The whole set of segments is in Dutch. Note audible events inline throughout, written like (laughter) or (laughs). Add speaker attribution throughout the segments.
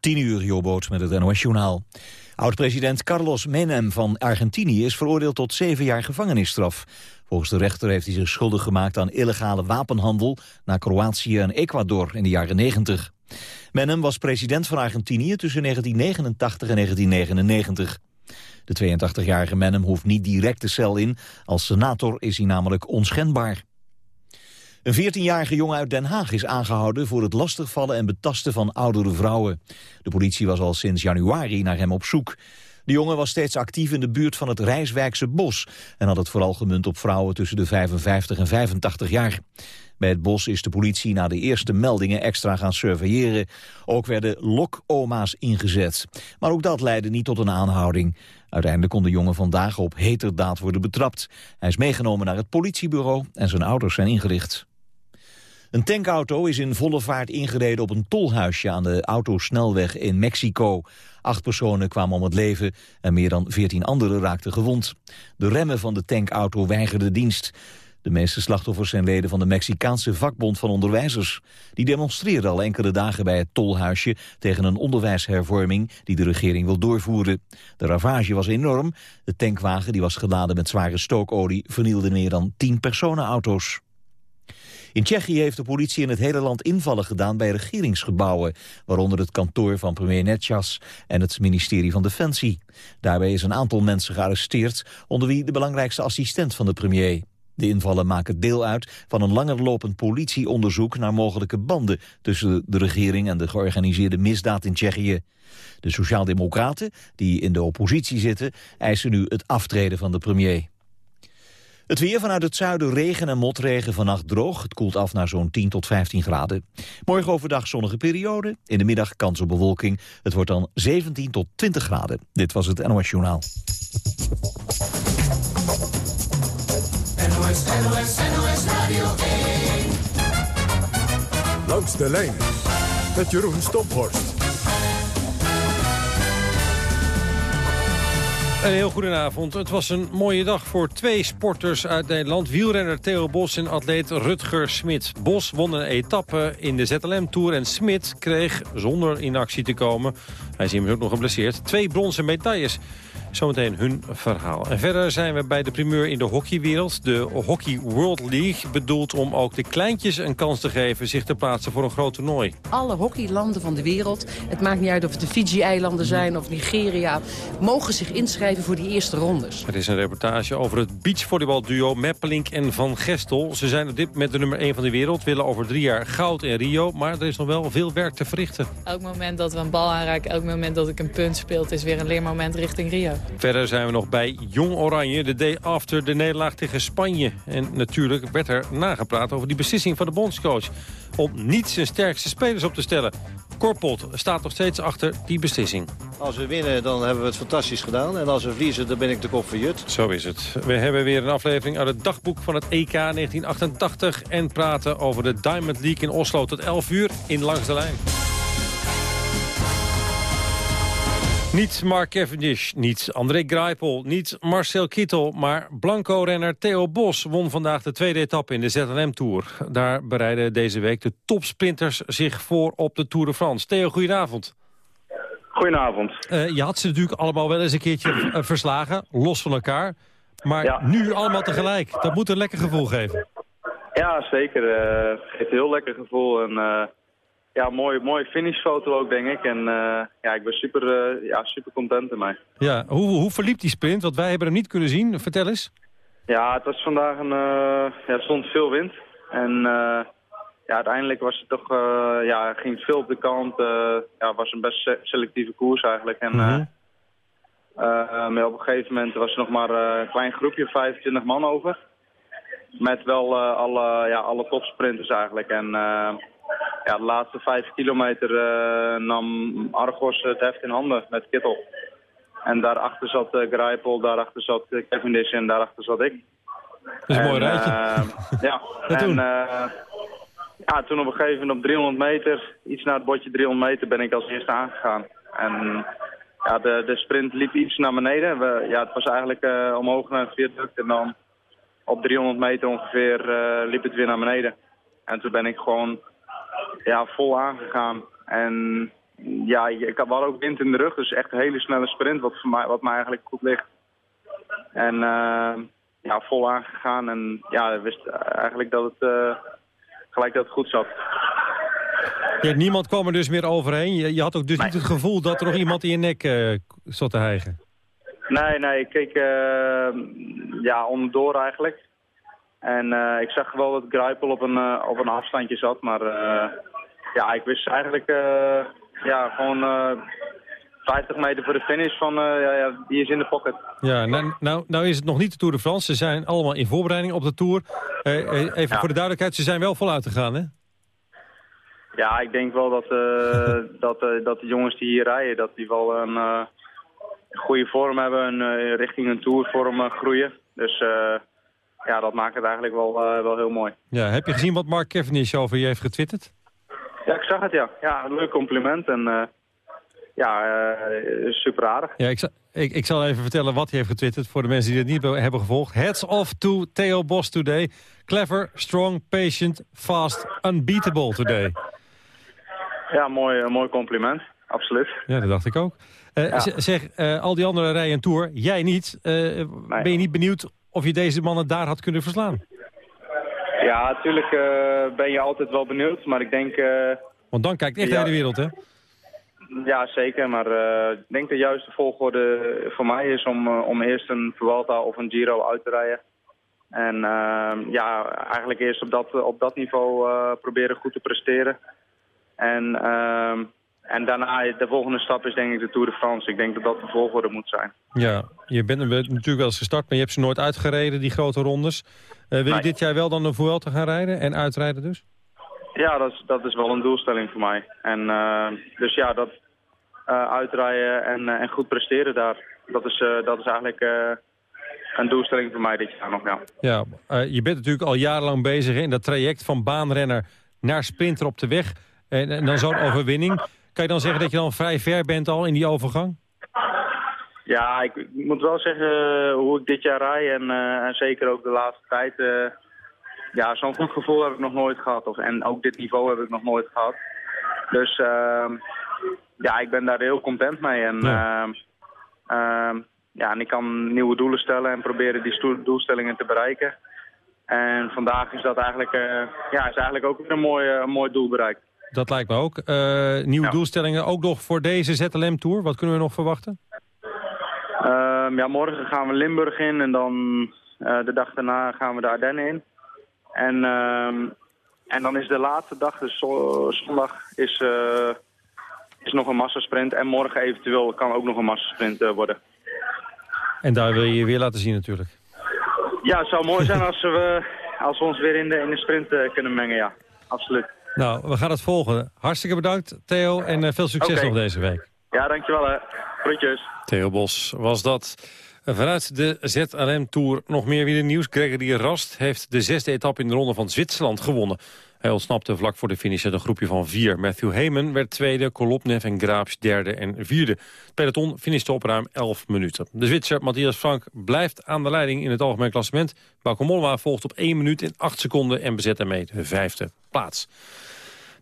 Speaker 1: 10 uur, Jobboot met het NOS Journaal. Oud-president Carlos Menem van Argentinië is veroordeeld tot zeven jaar gevangenisstraf. Volgens de rechter heeft hij zich schuldig gemaakt aan illegale wapenhandel... naar Kroatië en Ecuador in de jaren 90. Menem was president van Argentinië tussen 1989 en 1999. De 82-jarige Menem hoeft niet direct de cel in. Als senator is hij namelijk onschendbaar. Een 14-jarige jongen uit Den Haag is aangehouden voor het lastigvallen en betasten van oudere vrouwen. De politie was al sinds januari naar hem op zoek. De jongen was steeds actief in de buurt van het Rijswijkse bos... en had het vooral gemunt op vrouwen tussen de 55 en 85 jaar. Bij het bos is de politie na de eerste meldingen extra gaan surveilleren. Ook werden lokoma's ingezet. Maar ook dat leidde niet tot een aanhouding. Uiteindelijk kon de jongen vandaag op heterdaad worden betrapt. Hij is meegenomen naar het politiebureau en zijn ouders zijn ingericht. Een tankauto is in volle vaart ingereden op een tolhuisje aan de autosnelweg in Mexico. Acht personen kwamen om het leven en meer dan veertien anderen raakten gewond. De remmen van de tankauto weigerden dienst. De meeste slachtoffers zijn leden van de Mexicaanse vakbond van onderwijzers. Die demonstreren al enkele dagen bij het tolhuisje tegen een onderwijshervorming die de regering wil doorvoeren. De ravage was enorm. De tankwagen die was geladen met zware stookolie vernielde meer dan tien personenauto's. In Tsjechië heeft de politie in het hele land invallen gedaan bij regeringsgebouwen, waaronder het kantoor van premier Netjas en het ministerie van Defensie. Daarbij is een aantal mensen gearresteerd, onder wie de belangrijkste assistent van de premier. De invallen maken deel uit van een langerlopend politieonderzoek naar mogelijke banden tussen de regering en de georganiseerde misdaad in Tsjechië. De Sociaaldemocraten, die in de oppositie zitten, eisen nu het aftreden van de premier. Het weer vanuit het zuiden regen en motregen vannacht droog. Het koelt af naar zo'n 10 tot 15 graden. Morgen overdag zonnige periode. In de middag kans op bewolking. Het wordt dan 17 tot 20 graden. Dit was het NOS Journaal.
Speaker 2: NOS, NOS, NOS Radio 1.
Speaker 3: Langs de lijn. Met Jeroen Stophorst.
Speaker 4: Een heel goedenavond. Het was een mooie dag voor twee sporters uit Nederland. Wielrenner Theo Bos en atleet Rutger Smit. Bos won een etappe in de ZLM-tour en Smit kreeg, zonder in actie te komen... hij is immers ook nog geblesseerd, twee bronzen medailles. Zometeen hun verhaal. En verder zijn we bij de primeur in de hockeywereld. De Hockey World League bedoelt om ook de kleintjes een kans te geven... zich te plaatsen voor een groot toernooi.
Speaker 5: Alle hockeylanden van de wereld, het maakt niet uit of het de Fiji-eilanden zijn of Nigeria... mogen zich inschrijven voor die eerste rondes.
Speaker 4: Het is een reportage over het beachvolleybalduo Meppelink en Van Gestel. Ze zijn op dit met de nummer 1 van de wereld, willen over drie jaar goud in Rio... maar er is nog wel veel werk te verrichten.
Speaker 6: Elk moment dat we een bal aanraken, elk moment dat ik een punt speel... is weer een leermoment richting Rio.
Speaker 4: Verder zijn we nog bij Jong Oranje, de day after de nederlaag tegen Spanje. En natuurlijk werd er nagepraat over die beslissing van de bondscoach... om niet zijn sterkste spelers op te stellen. Korpot staat nog steeds achter die beslissing.
Speaker 7: Als we winnen, dan hebben we het fantastisch gedaan. En als we verliezen, dan ben ik de kop van Jut.
Speaker 4: Zo is het. We hebben weer een aflevering uit het dagboek van het EK 1988... en praten over de Diamond League in Oslo tot 11 uur in Langs de Lijn. Niet Mark Cavendish, niet André Greipel, niet Marcel Kittel... maar Blanco-renner Theo Bos won vandaag de tweede etappe in de ZLM-tour. Daar bereiden deze week de topsprinters zich voor op de Tour de France. Theo, goedenavond.
Speaker 8: Goedenavond.
Speaker 4: Uh, je had ze natuurlijk allemaal wel eens een keertje uh, verslagen, los van elkaar. Maar ja. nu allemaal tegelijk. Dat moet een lekker gevoel geven.
Speaker 8: Ja, zeker. Uh, het geeft een heel lekker gevoel. En, ja, mooie, mooie finishfoto ook, denk ik. En uh, ja, ik ben super, uh, ja, super content ermee.
Speaker 4: Ja, hoe, hoe verliep die sprint? Want wij hebben hem niet kunnen zien. Vertel eens.
Speaker 8: Ja, het was vandaag een... Uh, ja, er stond veel wind. En ja, uiteindelijk was het toch... ja, ging veel op de kant. ja, was een best selectieve koers eigenlijk. En mm -hmm. maar op een gegeven moment was er nog maar een klein groepje, 25 man over. Met wel alle, ja, alle topsprinters eigenlijk. En ja, de laatste vijf kilometer uh, nam Argos het heft in handen met Kittel. En daarachter zat uh, Grijpel, daarachter zat uh, Cavendish en daarachter zat ik.
Speaker 4: Dat is een mooi rijtje.
Speaker 8: ja, (laughs) en toen? ja, toen op een gegeven moment op 300 meter, iets na het bordje 300 meter, ben ik als eerste aangegaan. En ja, de, de sprint liep iets naar beneden. We, ja, het was eigenlijk omhoog naar een viaduct en dan op 300 meter ongeveer liep het weer naar beneden. En toen ben ik gewoon ja, vol aangegaan. En ja, ik had wel ook wind in de rug, dus echt een hele snelle sprint, wat, voor mij, wat mij eigenlijk goed ligt. En uh, ja, vol aangegaan en ja, wist eigenlijk dat het uh, gelijk dat het goed zat.
Speaker 4: Ja, niemand kwam er dus meer overheen. Je, je had ook dus niet het gevoel dat er nog iemand in je nek uh, zat te hijgen.
Speaker 8: Nee, nee, ik keek ja, onderdoor eigenlijk. En uh, ik zag wel dat Grijpel op een, uh, op een afstandje zat, maar uh, ja, ik wist eigenlijk ja, gewoon 50 meter voor de finish van ja, ja, die is in de pocket.
Speaker 4: Ja, nou, nou, nou is het nog niet de Tour de France. Ze zijn allemaal in voorbereiding op de Tour. even ja. voor de duidelijkheid, ze zijn wel voluit gegaan, hè?
Speaker 8: Ja, ik denk wel dat, (laughs) dat, dat de jongens die hier rijden, dat die wel een goede vorm hebben en richting een Tourvorm groeien. Dus ja, dat maakt het eigenlijk wel, uh, wel heel mooi.
Speaker 4: Ja, heb je gezien wat Mark Cavendish over je heeft getwitterd?
Speaker 8: Ja, ik zag het, ja. Ja, een leuk compliment en uh, ja, uh, super aardig.
Speaker 4: Ja, ik, zal, ik, ik zal even vertellen wat hij heeft getwitterd voor de mensen die het niet hebben gevolgd. Heads off to Theo Bos today. Clever, strong, patient, fast, unbeatable today.
Speaker 8: Ja, mooi, mooi compliment. Absoluut.
Speaker 4: Ja, dat dacht ik ook. Ja. Zeg, al die andere rijen en Tour, jij niet. Nee. Ben je niet benieuwd of je deze mannen daar had kunnen verslaan.
Speaker 8: Ja, natuurlijk uh, ben je altijd wel benieuwd, maar ik denk... Uh,
Speaker 4: Want dan kijkt echt ja, de hele wereld, hè?
Speaker 8: Ja, zeker, maar uh, ik denk de juiste volgorde voor mij is om, om eerst een Vuelta of een Giro uit te rijden. En ja, eigenlijk eerst op dat, op dat niveau proberen goed te presteren. En en daarna, de volgende stap is denk ik de Tour de France. Ik denk dat dat de volgorde moet zijn.
Speaker 4: Ja, je bent natuurlijk wel eens gestart, maar je hebt ze nooit uitgereden, die grote rondes. Uh, wil je dit jaar wel dan de Vuelta gaan rijden en uitrijden dus?
Speaker 8: Ja, dat is, dat is wel een doelstelling voor mij. En uh, dus ja, dat uh, uitrijden en, en goed presteren daar, dat is, dat is eigenlijk een doelstelling voor mij dit jaar nog, ja.
Speaker 4: Ja, je bent natuurlijk al jarenlang bezig in dat traject van baanrenner naar sprinter op de weg. En, en dan zo'n overwinning. Kan je dan zeggen dat je dan vrij ver bent al in die overgang?
Speaker 8: Ja, ik, ik moet wel zeggen uh, hoe ik dit jaar rij en, uh, en zeker ook de laatste tijd. Uh, ja, zo'n goed gevoel heb ik nog nooit gehad. Of, en ook dit niveau heb ik nog nooit gehad. Dus ehm, ja, ik ben daar heel content mee. En, ja. Ehm, ja, en ik kan nieuwe doelen stellen en proberen die doelstellingen te bereiken. En vandaag is dat eigenlijk, ja, is eigenlijk ook weer een mooi, een mooi doel bereikt.
Speaker 4: Dat lijkt me ook. Uh, nieuwe ja. doelstellingen ook nog voor deze ZLM-tour. Wat kunnen we nog verwachten?
Speaker 8: Uh, ja, morgen gaan we Limburg in en dan uh, de dag daarna gaan we de Ardennen in. En, uh, en dan is de laatste dag, dus zondag, is, is nog een massasprint. En morgen eventueel kan ook nog een massasprint worden.
Speaker 4: En daar wil je je weer laten zien natuurlijk.
Speaker 8: Ja, het zou mooi zijn als we, als we ons weer in de, in de sprint kunnen mengen, ja. Absoluut.
Speaker 4: Nou, we gaan het volgen. Hartstikke bedankt, Theo, en uh, veel succes okay. nog deze week.
Speaker 8: Ja, dankjewel hè. Groetjes.
Speaker 4: Theo Bos was dat. Vanuit de ZLM Tour nog meer weer nieuws. Gregory Rast heeft de zesde etappe in de ronde van Zwitserland gewonnen. Hij ontsnapte vlak voor de finish uit een groepje van vier. Matthew Heyman werd tweede, Kolopnev en Graafs derde en vierde. Het peloton finishte op ruim 11 minuten. De Zwitser Matthias Frank blijft aan de leiding in het algemeen klassement. Bauke Mollema volgt op 1 minuut en 8 seconden en bezet daarmee de vijfde plaats.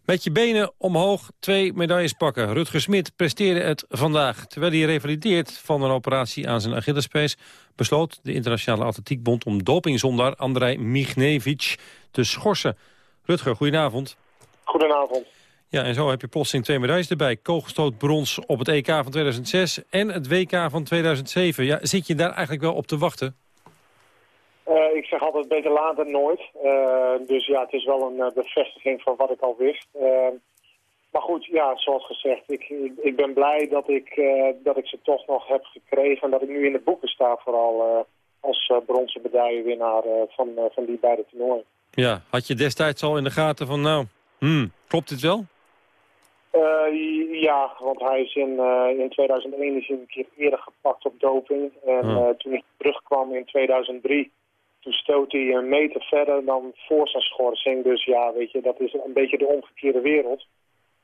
Speaker 4: Met je benen omhoog twee medailles pakken. Rutger Smit presteerde het vandaag. Terwijl hij revalideert van een operatie aan zijn Achillespees... besloot de Internationale Atletiekbond om dopingzondaar Andrei Mignevic te schorsen. Rutger, goedenavond.
Speaker 9: Goedenavond.
Speaker 4: Ja, en zo heb je plotseling twee medailles erbij. Kogelstoot brons op het EK van 2006 en het WK van 2007. Ja, zit je daar eigenlijk wel op te wachten?
Speaker 9: Uh, ik zeg altijd beter laat dan nooit. Uh, dus ja, het is wel een uh, bevestiging van wat ik al wist. maar goed, ja, zoals gezegd, ik, ik ben blij dat ik, dat ik ze toch nog heb gekregen. En dat ik nu in de boeken sta vooral als bronzen medaillewinnaar van, van die beide toernooien.
Speaker 4: Ja, had je destijds al in de gaten van nou, hmm, klopt dit wel?
Speaker 9: ja, want hij is in, in 2001 is hij een keer eerder gepakt op doping. En
Speaker 4: Ah.
Speaker 9: toen ik terugkwam in 2003 toen stoot hij een meter verder dan voor zijn schorsing. Dus ja, weet je, dat is een beetje de omgekeerde wereld.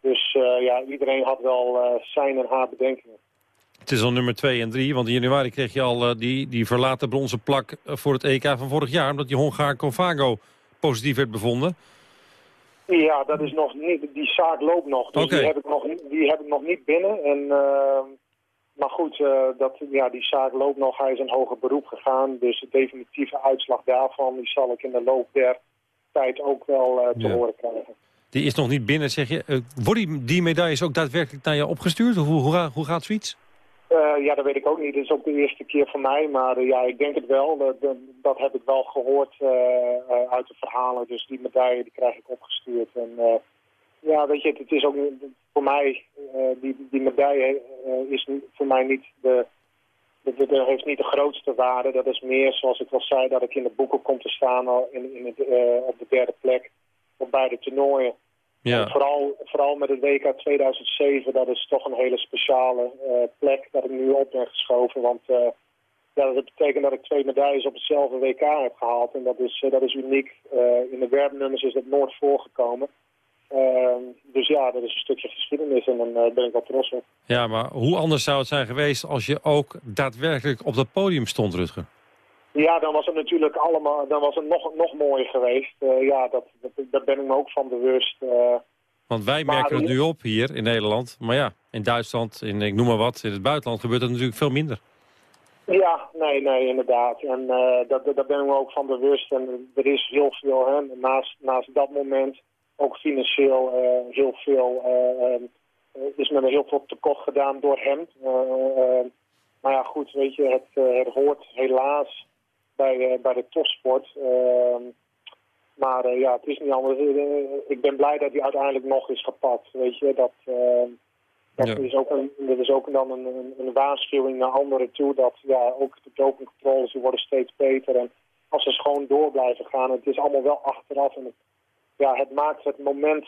Speaker 9: Dus ja, iedereen had wel zijn en haar bedenkingen.
Speaker 4: Het is al nummer 2 en 3, want in januari kreeg je al die, die verlaten bronzen plak voor het EK van vorig jaar... omdat die Hongaar Confago positief werd bevonden.
Speaker 9: Ja, dat is nog niet, die zaak loopt nog. Dus die, heb ik nog, niet- die heb ik nog niet binnen. En, ehm, maar goed, eh, dat, ja, die zaak loopt nog. Hij is een hoger beroep gegaan. Dus de definitieve uitslag daarvan die zal ik in de loop der tijd ook wel eh, te
Speaker 4: Ja.
Speaker 9: horen krijgen.
Speaker 4: Die is nog niet binnen, zeg je. Eh, worden die, medailles ook daadwerkelijk naar je opgestuurd? Hoe, hoe, hoe gaat zoiets?
Speaker 9: Eh, ja, dat weet ik ook niet. Dat is ook de eerste keer voor mij. Maar eh, ja, ik denk het wel. Dat, dat, heb ik wel gehoord eh, uit de verhalen. Dus die medaille die krijg ik opgestuurd. En ja, weet je, het, is ook voor mij, die, die medaille is voor mij niet de, heeft niet de grootste waarde. Dat is meer, zoals ik al zei, dat ik in de boeken kom te staan in, in op de derde plek op beide toernooien.
Speaker 4: Ja,
Speaker 9: vooral, vooral met het WK 2007, dat is toch een hele speciale eh, plek dat ik nu op ben geschoven. Want eh, ja, dat betekent dat ik twee medailles op hetzelfde WK heb gehaald. En dat is, eh, dat is uniek. In de werpnummers is dat nooit voorgekomen. Ehm, dus ja, dat is een stukje geschiedenis en daar ben ik wel trots op.
Speaker 4: ja, maar hoe anders zou het zijn geweest... als je ook daadwerkelijk op dat podium stond, Rutger?
Speaker 9: Ja, dan was het natuurlijk allemaal, dan was het nog, nog mooier geweest. Eh, ja, dat, dat, daar ben ik me ook van bewust. Eh,
Speaker 4: Want wij
Speaker 9: Maar-
Speaker 4: merken het nu op hier in Nederland. Maar ja, in Duitsland, in ik noem maar wat, in het buitenland gebeurt dat natuurlijk veel minder.
Speaker 9: Ja, nee, nee, inderdaad. En eh dat, dat- daar ben ik me ook van bewust. En er is heel veel, hè, naast, naast dat moment, ook financieel heel veel, eh, eh, is me heel veel tekort gedaan door hem. Eh, eh, maar ja, goed, weet je, het, het hoort helaas bij, eh, bij de topsport. Eh, maar eh, ja, het is niet anders. Eh, ik ben blij dat hij uiteindelijk nog is gepakt, weet je. Dat, eh, dat
Speaker 4: Ja.
Speaker 9: is ook, een, dat is ook dan een, een, een waarschuwing naar anderen toe. Dat ja, ook de dopingcontroles die worden steeds beter. En als ze gewoon door blijven gaan, het is allemaal wel achteraf. En het, ja, het maakt het moment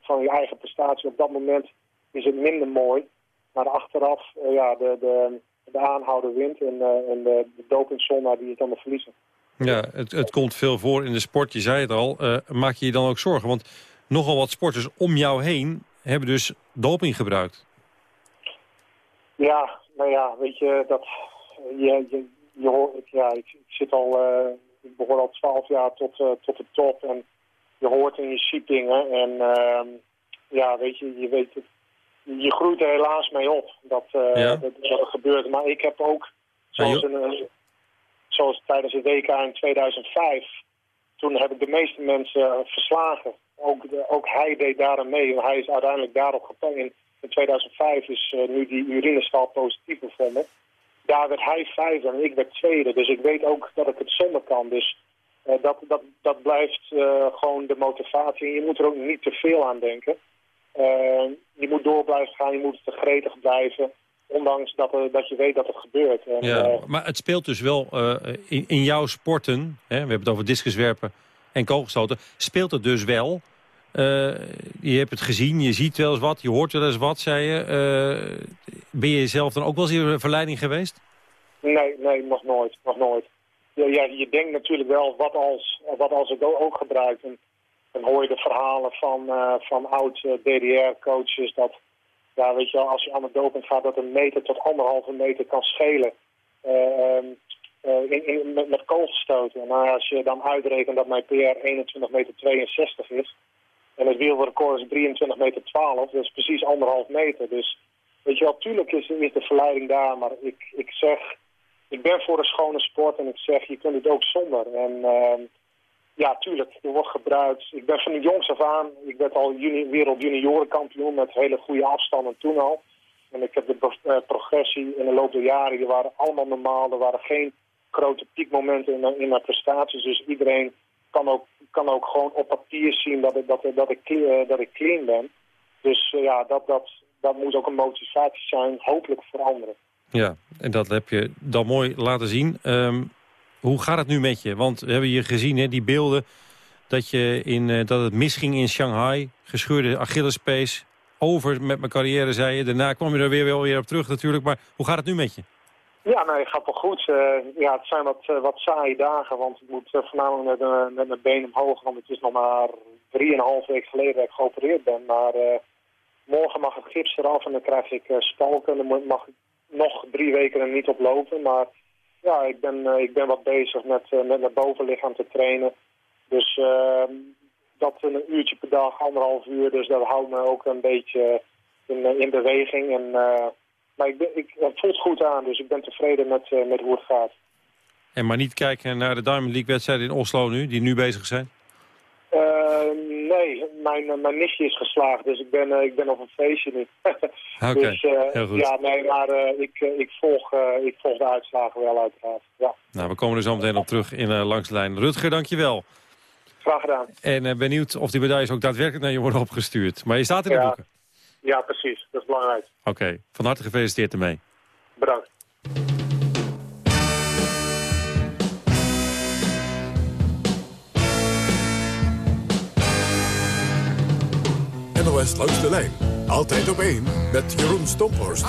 Speaker 9: van je eigen prestatie op dat moment is het minder mooi. Maar achteraf, ja, de, de, de aanhouder wint en, eh, en de, de dopingzondaar die het dan verliezen.
Speaker 4: Ja, het, het komt veel voor in de sport, je zei het al. Eh, maak je je dan ook zorgen? Want nogal wat sporters om jou heen hebben dus doping gebruikt.
Speaker 9: Ja, nou ja, weet je, dat, je, je, je hoort, ja, ik, ik zit al, eh, ik behoor al twaalf jaar tot, eh, tot de top en je hoort en je ziet dingen en ja, weet je, je weet het, je groeit er helaas mee op dat,
Speaker 4: Ja.
Speaker 9: dat, dat er gebeurt. Maar ik heb ook, zoals, een, zoals tijdens het WK in 2005, toen heb ik de meeste mensen verslagen. Ook, de- ook hij deed daar aan mee. Hij is uiteindelijk daarop gepakt. In, in 2005 is eh, nu die urinestal positief bevonden. Daar werd hij vijfde en ik werd tweede. Dus ik weet ook dat ik het zonder kan. Dus eh, dat, dat, dat blijft gewoon de motivatie. En je moet er ook niet te veel aan denken. Eh, je moet door blijven gaan. Je moet gretig blijven. Ondanks dat, er, dat je weet dat het gebeurt. En,
Speaker 4: Ja,
Speaker 9: eh,
Speaker 4: maar het speelt dus wel eh, in, in jouw sporten, hè, we hebben het over discuswerpen en kogelstoten, speelt het dus wel. Je hebt het gezien, je ziet wel eens wat, je hoort wel eens wat, zei je. Ben je zelf dan ook wel eens in verleiding geweest?
Speaker 9: Nee, nee, nog nooit. Nog nooit. Ja, ja, je denkt natuurlijk wel, wat als, wat als ik ook gebruik? En dan hoor je de verhalen van, eh, van oud-DDR-coaches dat, ja, weet je wel, als je aan het doping gaat, dat een meter tot anderhalve meter kan schelen. eh, ehm, eh, in, met, met kogelstoten. Nou, ja, als je dan uitrekent dat mijn PR 21 meter 62 is, en het wereldrecord is 23 meter 12, dat is precies anderhalf meter. Dus weet je wel, tuurlijk is, is de verleiding daar, maar ik, ik zeg, ik ben voor een schone sport en ik zeg, je kunt het ook zonder. En ehm, ja, tuurlijk, er wordt gebruikt. Ik ben van jongs af aan, ik werd al juni, wereld juniorenkampioen met hele goede afstanden toen al. En ik heb de eh, progressie in de loop der jaren, die waren allemaal normaal. Er waren geen grote piekmomenten in, mijn- prestaties. Dus iedereen kan ook, kan ook gewoon op papier zien dat ik, dat, dat ik, eh, dat ik clean ben. Dus eh, ja, dat, dat, dat moet ook een motivatie zijn, hopelijk voor anderen.
Speaker 4: Ja, en dat heb je dan mooi laten zien. Ehm, hoe gaat het nu met je? Want we hebben hier gezien, hè, die beelden, dat, je in, eh, dat het misging in Shanghai. Gescheurde Achillespees. Over met mijn carrière, zei je. Daarna kwam je er weer wel weer op terug natuurlijk. Maar hoe gaat het nu met je?
Speaker 9: Ja, nee, gaat wel goed. Eh, ja, het zijn wat, eh, wat saaie dagen, want ik moet voornamelijk met, met mijn been omhoog. Want het is nog maar drieënhalf week geleden dat ik geopereerd ben. Maar morgen mag het gips eraf en dan krijg ik spalken. Dan mag ik nog drie weken er niet op lopen. Maar ja, ik ben, eh, ik ben wat bezig met, eh, met mijn bovenlichaam te trainen. Dus ehm, dat een uurtje per dag, anderhalf uur, dus dat houdt me ook een beetje in, in beweging. En, maar ik ik, het voelt goed aan, dus ik ben tevreden met, met hoe het gaat.
Speaker 4: En maar niet kijken naar de Diamond League wedstrijden in Oslo nu, die nu bezig zijn?
Speaker 9: Nee, mijn, mijn nichtje is geslaagd, dus ik ben, ik ben op een feestje nu. (laughs)
Speaker 4: Oké, dus, heel goed.
Speaker 9: Ja, nee, maar ik, ik, volg, ik volg de uitslagen wel uiteraard. Ja.
Speaker 4: Nou, we komen er zo meteen op terug in Langs de Lijn. Rutger, dankjewel.
Speaker 9: Graag gedaan.
Speaker 4: En benieuwd of die medailles ook daadwerkelijk naar je worden opgestuurd. Maar je staat in de
Speaker 9: ja.
Speaker 4: boeken.
Speaker 9: Ja, precies. Dat is belangrijk.
Speaker 4: Oké, van harte gefeliciteerd ermee.
Speaker 9: Bedankt.
Speaker 10: NOS langs de lijn. Altijd op één met Jeroen Stomphorst.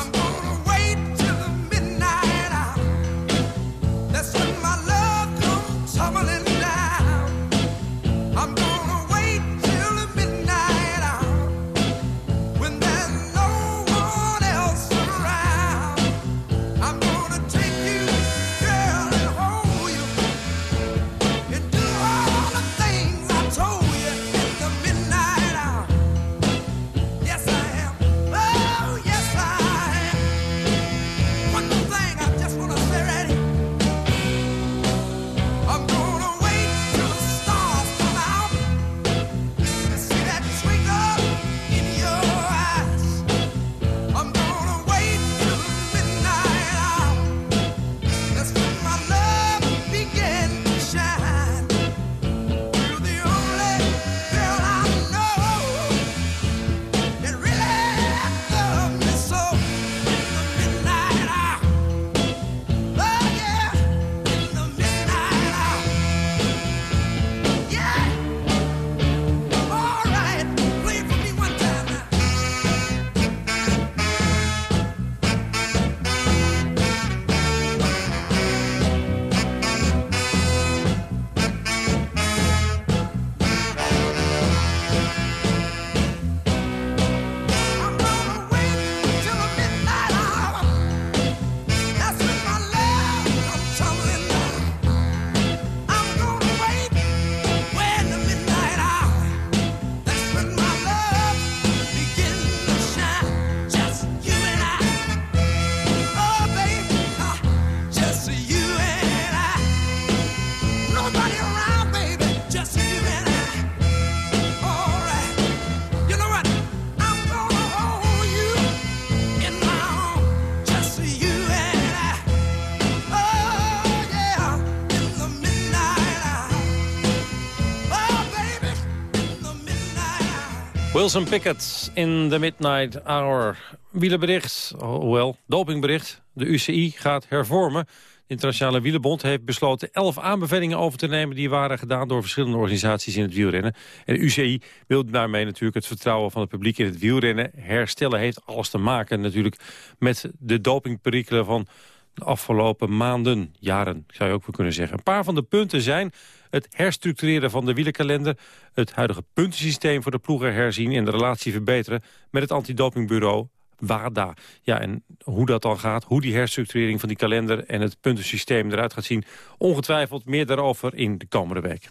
Speaker 4: Wilson Pickett in the Midnight Hour. Wielenbericht, hoewel, dopingbericht. De UCI gaat hervormen. De Internationale Wielenbond heeft besloten elf aanbevelingen over te nemen... die waren gedaan door verschillende organisaties in het wielrennen. En de UCI wil daarmee natuurlijk het vertrouwen van het publiek in het wielrennen herstellen. Heeft alles te maken natuurlijk met de dopingperikelen van de afgelopen maanden, jaren, zou je ook wel kunnen zeggen. Een paar van de punten zijn het herstructureren van de wielerkalender... het huidige puntensysteem voor de ploegen herzien... en de relatie verbeteren met het antidopingbureau WADA. Ja, en hoe dat dan gaat, hoe die herstructurering van die kalender... en het puntensysteem eruit gaat zien... ongetwijfeld meer daarover in de komende week.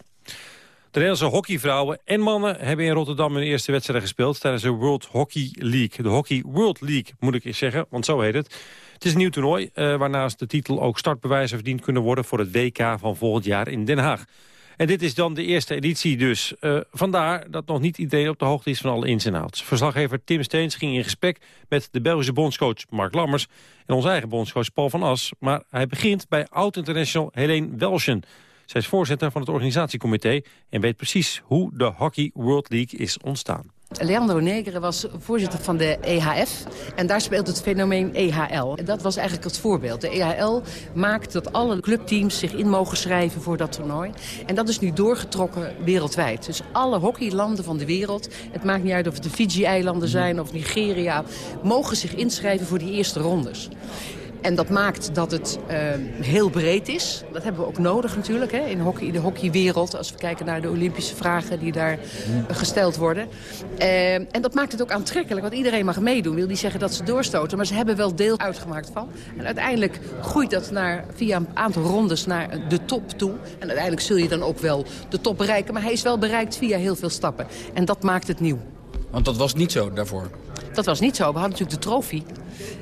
Speaker 4: De Nederlandse hockeyvrouwen en mannen hebben in Rotterdam hun eerste wedstrijd gespeeld... tijdens de World Hockey League. De Hockey World League, moet ik eens zeggen, want zo heet het. Het is een nieuw toernooi, uh, waarnaast de titel ook startbewijzen verdiend kunnen worden... voor het WK van volgend jaar in Den Haag. En dit is dan de eerste editie dus. Uh, vandaar dat nog niet iedereen op de hoogte is van alle ins en outs. Verslaggever Tim Steens ging in gesprek met de Belgische bondscoach Mark Lammers... en onze eigen bondscoach Paul van As. Maar hij begint bij oud-international Helene Welschen. Zij is voorzitter van het organisatiecomité... en weet precies hoe de Hockey World League is ontstaan.
Speaker 5: Leandro Negre was voorzitter van de EHF. En daar speelt het fenomeen EHL. En dat was eigenlijk het voorbeeld. De EHL maakt dat alle clubteams zich in mogen schrijven voor dat toernooi. En dat is nu doorgetrokken wereldwijd. Dus alle hockeylanden van de wereld, het maakt niet uit of het de Fiji-eilanden zijn of Nigeria... mogen zich inschrijven voor die eerste rondes. En dat maakt dat het uh, heel breed is. Dat hebben we ook nodig natuurlijk hè, in, hockey, de hockeywereld. Als we kijken naar de Olympische vragen die daar gesteld worden. Uh, en dat maakt het ook aantrekkelijk, want iedereen mag meedoen. Wil niet zeggen dat ze doorstoten, maar ze hebben wel deel uitgemaakt van. En uiteindelijk groeit dat naar, via een aantal rondes naar de top toe. En uiteindelijk zul je dan ook wel de top bereiken. Maar hij is wel bereikt via heel veel stappen. En dat maakt het nieuw.
Speaker 11: Want dat was niet zo daarvoor?
Speaker 5: Dat was niet zo. We hadden natuurlijk de trofee.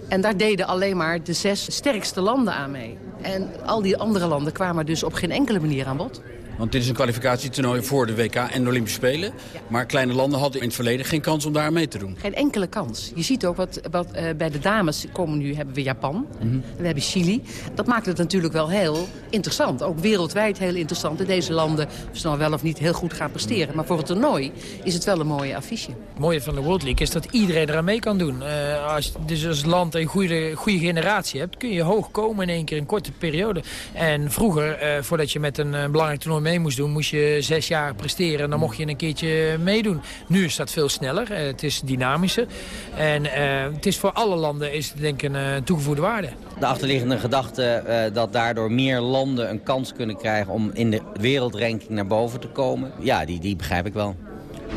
Speaker 5: En daar deden alleen maar de zes sterkste landen aan mee. En al die andere landen kwamen dus op geen enkele manier aan bod.
Speaker 11: Want dit is een kwalificatietoernooi voor de WK en de Olympische Spelen. Ja. Maar kleine landen hadden in het verleden geen kans om daar mee te doen.
Speaker 5: Geen enkele kans. Je ziet ook wat, wat uh, bij de dames komen nu hebben we Japan. Mm -hmm. en we hebben Chili. Dat maakt het natuurlijk wel heel interessant. Ook wereldwijd heel interessant. In deze landen of ze nou wel of niet heel goed gaan presteren. Maar voor het toernooi is het wel een mooie affiche.
Speaker 12: Het mooie van de World League is dat iedereen eraan mee kan doen. Uh, als, dus als land een goede, goede generatie hebt, kun je hoog komen in één keer in korte periode. En vroeger, uh, voordat je met een belangrijk toernooi mee moest doen, moest je zes jaar presteren. En dan mocht je een keertje meedoen. Nu is dat veel sneller. Uh, het is dynamischer. En uh, het is voor alle landen is het denk ik een uh, toegevoegde waarde.
Speaker 13: De achterliggende gedachte dat daardoor meer landen een kans kunnen krijgen om in de wereldranking naar boven te komen. Ja, die, die begrijp ik wel.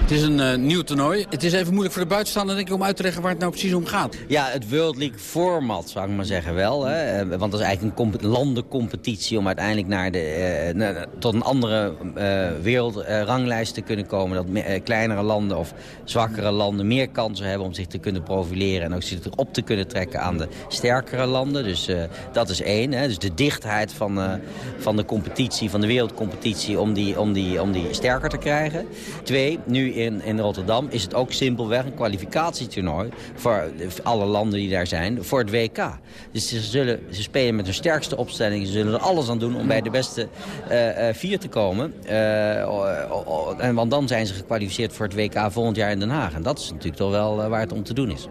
Speaker 11: Het is een uh, nieuw toernooi. Het is even moeilijk voor de buitenstaander denk ik, om uit te leggen waar het nou precies om gaat.
Speaker 13: Ja, het World League format zou ik maar zeggen wel. Hè. Want dat is eigenlijk een landencompetitie om uiteindelijk naar de, naar, tot een andere wereldranglijst te kunnen komen. Dat kleinere landen of zwakkere landen meer kansen hebben om zich te kunnen profileren. En ook zich op te kunnen trekken aan de sterkere landen. Dus dat is één. Hè. Dus de dichtheid van, van de competitie, van de wereldcompetitie om die, om, die, om die sterker te krijgen. Twee, nu in, in Rotterdam is het ook simpelweg een kwalificatietoernooi... voor alle landen die daar zijn, voor het WK. Dus ze, zullen, ze spelen met hun sterkste opstelling. Ze zullen er alles aan doen om bij de beste uh, vier te komen. Uh, en, want dan zijn ze gekwalificeerd voor het WK volgend jaar in Den Haag. En dat is natuurlijk toch wel waar het om te doen is.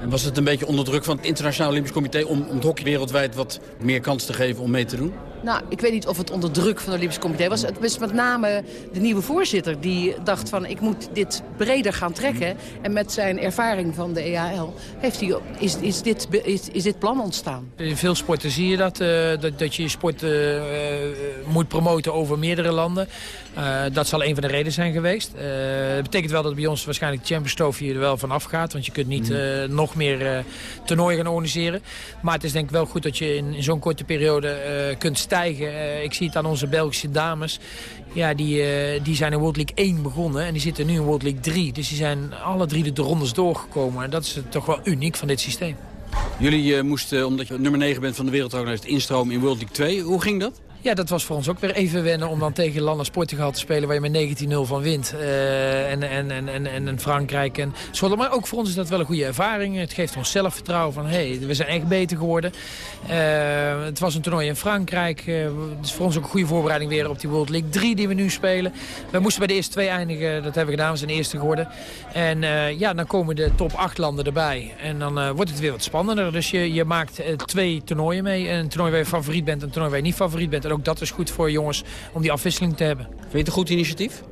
Speaker 11: En was het een beetje onder druk van het Internationaal Olympisch Comité... om, om het hockey wereldwijd wat meer kans te geven om mee te doen?
Speaker 5: Nou, ik weet niet of het onder druk van het Olympisch Comité was. Het was met name de nieuwe voorzitter die dacht van... ik moet dit breder gaan trekken. En met zijn ervaring van de EAL heeft hij, is, is, dit, is, is dit plan ontstaan.
Speaker 12: In veel sporten zie je dat, uh, dat, dat je je sport uh, uh, moet promoten over meerdere landen. dat zal een van de redenen zijn geweest. dat betekent wel dat bij ons waarschijnlijk de Champions Trophy er wel van afgaat. Want je kunt niet mm. nog meer toernooien gaan organiseren. Maar het is denk ik wel goed dat je in, in zo'n korte periode kunt stijgen. Uh, ik zie het aan onze Belgische dames. Ja, die, uh, die zijn in World League 1 begonnen en die zitten nu in World League 3. Dus die zijn alle drie de rondes doorgekomen. En dat is toch wel uniek van dit systeem.
Speaker 11: Jullie uh, moesten, omdat je nummer 9 bent van de wereldranglijst, instromen in World League 2. Hoe ging dat?
Speaker 12: Ja, dat was voor ons ook weer even wennen om dan tegen landen als Portugal te spelen... waar je met 19-0 van wint. Uh, en, en, en, en, en Frankrijk en Schotland. Maar ook voor ons is dat wel een goede ervaring. Het geeft ons zelfvertrouwen van, hé, hey, we zijn echt beter geworden. Uh, het was een toernooi in Frankrijk. Uh, het is voor ons ook een goede voorbereiding weer op die World League 3 die we nu spelen. We moesten bij de eerste twee eindigen. Dat hebben we gedaan. We zijn eerste geworden. En ja, dan komen de top 8 landen erbij. En dan wordt het weer wat spannender. Dus je, je maakt twee toernooien mee. Een toernooi waar je favoriet bent en een toernooi waar je niet favoriet bent. En ook dat is goed voor jongens om die afwisseling te hebben.
Speaker 11: Vind je het een goed initiatief?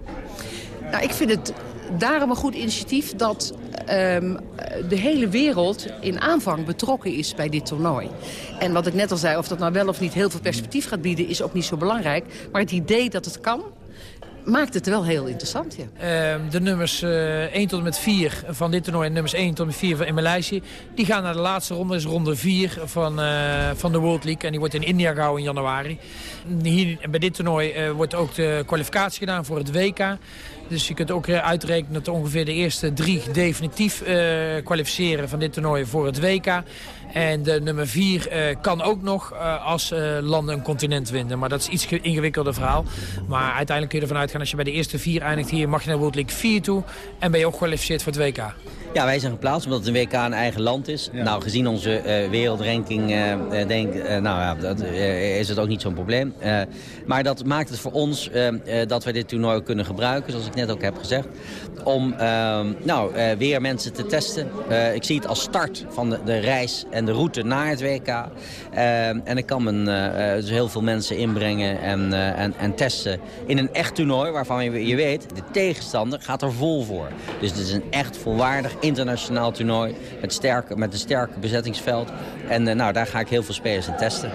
Speaker 5: Nou, ik vind het daarom een goed initiatief dat um, de hele wereld in aanvang betrokken is bij dit toernooi. En wat ik net al zei, of dat nou wel of niet heel veel perspectief gaat bieden... is ook niet zo belangrijk. Maar het idee dat het kan, maakt het wel heel interessant, ja.
Speaker 12: Uh, de nummers uh, 1 tot en met 4 van dit toernooi en nummers 1 tot en met 4 van in Maleisië... die gaan naar de laatste ronde, dat is ronde 4 van, uh, van de World League. En die wordt in India gehouden in januari. Hier, bij dit toernooi uh, wordt ook de kwalificatie gedaan voor het WK. Dus je kunt ook uitrekenen dat ongeveer de eerste drie definitief kwalificeren van dit toernooi voor het WK. En de nummer 4 uh, kan ook nog uh, als uh, landen een continent winnen. Maar dat is iets ingewikkelder verhaal. Maar uiteindelijk kun je ervan uitgaan als je bij de eerste vier eindigt hier... mag je naar World League 4 toe en ben je ook gekwalificeerd voor het WK.
Speaker 13: Ja, wij zijn geplaatst omdat het een WK een eigen land is. Ja. Nou, gezien onze uh, wereldranking uh, denk, uh, nou, ja, dat, is het ook niet zo'n probleem. maar dat maakt het voor ons dat wij dit toernooi kunnen gebruiken, zoals ik net ook heb gezegd. Om ehm, nou, weer mensen te testen. ik zie het als start van de, de, reis en de route naar het WK. en ik kan men, dus heel veel mensen inbrengen en, en, en testen in een echt toernooi. waarvan je, weet, de tegenstander gaat er vol voor. Dus het is een echt volwaardig internationaal toernooi met, sterke, met een sterk bezettingsveld. En nou, daar ga ik heel veel spelers in testen.